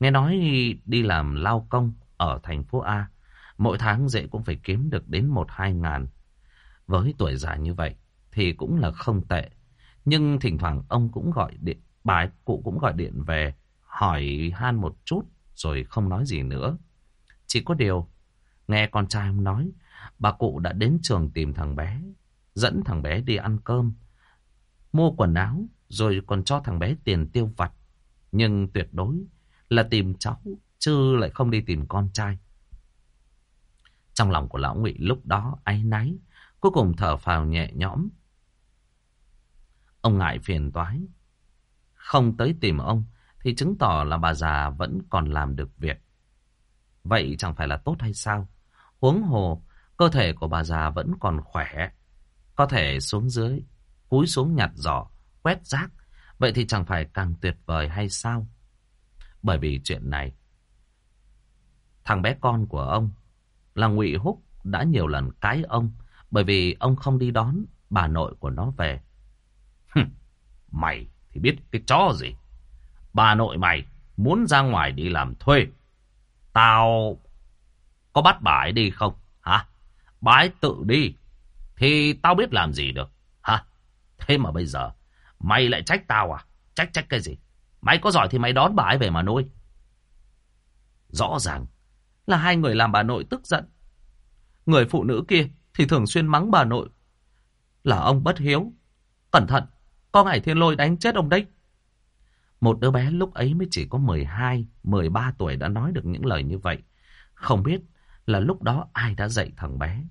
Nghe nói đi làm lao công ở thành phố A, mỗi tháng dễ cũng phải kiếm được đến một hai ngàn. Với tuổi già như vậy thì cũng là không tệ. Nhưng thỉnh thoảng ông cũng gọi điện, bà cụ cũng gọi điện về, hỏi han một chút rồi không nói gì nữa. Chỉ có điều, nghe con trai ông nói, bà cụ đã đến trường tìm thằng bé, dẫn thằng bé đi ăn cơm, mua quần áo, rồi còn cho thằng bé tiền tiêu vặt. Nhưng tuyệt đối là tìm cháu, chứ lại không đi tìm con trai. Trong lòng của lão Ngụy lúc đó áy náy, cuối cùng thở phào nhẹ nhõm. Ông ngại phiền toái, không tới tìm ông thì chứng tỏ là bà già vẫn còn làm được việc. Vậy chẳng phải là tốt hay sao? Huống hồ, cơ thể của bà già vẫn còn khỏe. Có thể xuống dưới, cúi xuống nhặt giỏ, quét rác. Vậy thì chẳng phải càng tuyệt vời hay sao? Bởi vì chuyện này, thằng bé con của ông là ngụy Húc đã nhiều lần cái ông bởi vì ông không đi đón bà nội của nó về. mày thì biết cái chó gì? Bà nội mày muốn ra ngoài đi làm thuê. Tao có bắt bà ấy đi không? Hả? Bái tự đi. Thì tao biết làm gì được. Hả? Thế mà bây giờ mày lại trách tao à? Trách trách cái gì? Mày có giỏi thì mày đón bà ấy về mà nuôi. Rõ ràng là hai người làm bà nội tức giận. Người phụ nữ kia thì thường xuyên mắng bà nội. Là ông bất hiếu. Cẩn thận, có ngày thiên lôi đánh chết ông đấy. Một đứa bé lúc ấy mới chỉ có 12, 13 tuổi đã nói được những lời như vậy. Không biết là lúc đó ai đã dạy thằng bé.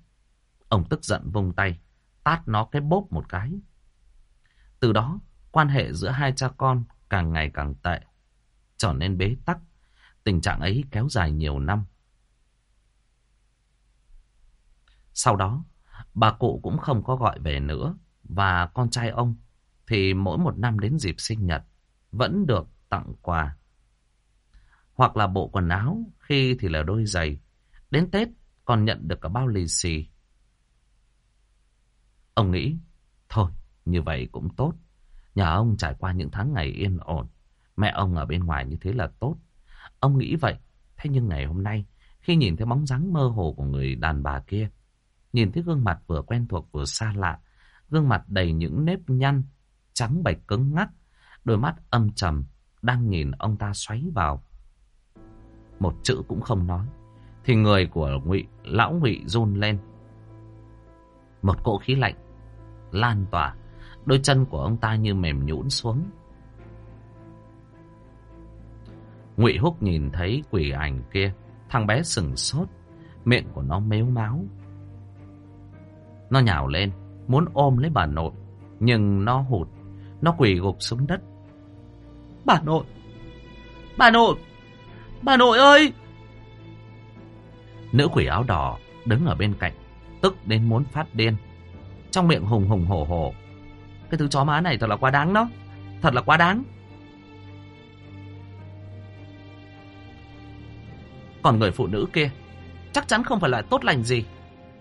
Ông tức giận vung tay, tát nó cái bốp một cái. Từ đó, quan hệ giữa hai cha con càng ngày càng tệ, trở nên bế tắc. Tình trạng ấy kéo dài nhiều năm. Sau đó, bà cụ cũng không có gọi về nữa, và con trai ông thì mỗi một năm đến dịp sinh nhật vẫn được tặng quà. Hoặc là bộ quần áo, khi thì là đôi giày. Đến Tết còn nhận được cả bao lì xì. Ông nghĩ, thôi, như vậy cũng tốt. Nhà ông trải qua những tháng ngày yên ổn. Mẹ ông ở bên ngoài như thế là tốt. Ông nghĩ vậy. Thế nhưng ngày hôm nay, khi nhìn thấy bóng dáng mơ hồ của người đàn bà kia, nhìn thấy gương mặt vừa quen thuộc vừa xa lạ, gương mặt đầy những nếp nhăn, trắng bệch cứng ngắc, đôi mắt âm trầm, đang nhìn ông ta xoáy vào. Một chữ cũng không nói, thì người của ngụy lão ngụy run lên. Một cỗ khí lạnh lan tỏa, đôi chân của ông ta như mềm nhũn xuống. Ngụy Húc nhìn thấy quỷ ảnh kia, thằng bé sừng sốt, miệng của nó mếu máu. Nó nhào lên, muốn ôm lấy bà nội, nhưng nó hụt, nó quỳ gục xuống đất. Bà nội, bà nội, bà nội ơi! Nữ quỷ áo đỏ đứng ở bên cạnh, tức đến muốn phát điên. Trong miệng hùng hùng hổ hổ. Cái thứ chó má này thật là quá đáng đó, thật là quá đáng. Còn người phụ nữ kia, chắc chắn không phải là tốt lành gì.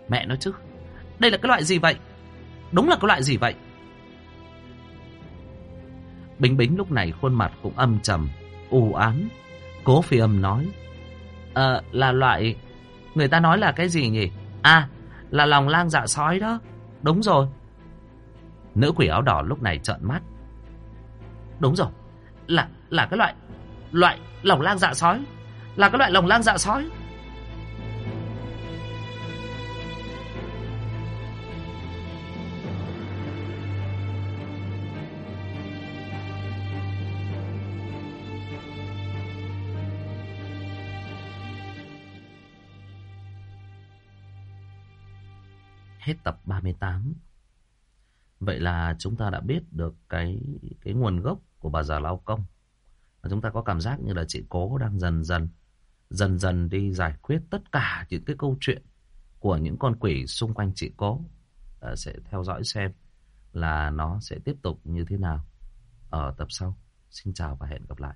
Mẹ nói chứ, đây là cái loại gì vậy? Đúng là cái loại gì vậy? Bính Bính lúc này khuôn mặt cũng âm trầm, u ám. Cố phi âm nói. Ờ, là loại... Người ta nói là cái gì nhỉ? À, là lòng lang dạ sói đó. Đúng rồi. Nữ quỷ áo đỏ lúc này trợn mắt. Đúng rồi. Là là cái loại... Loại lồng lang dạ sói. Là cái loại lồng lang dạ sói. Hết tập 38. Vậy là chúng ta đã biết được cái cái nguồn gốc của bà già lao công. Và chúng ta có cảm giác như là chị Cố đang dần dần dần dần đi giải quyết tất cả những cái câu chuyện của những con quỷ xung quanh chị Cố. À, sẽ theo dõi xem là nó sẽ tiếp tục như thế nào ở tập sau. Xin chào và hẹn gặp lại.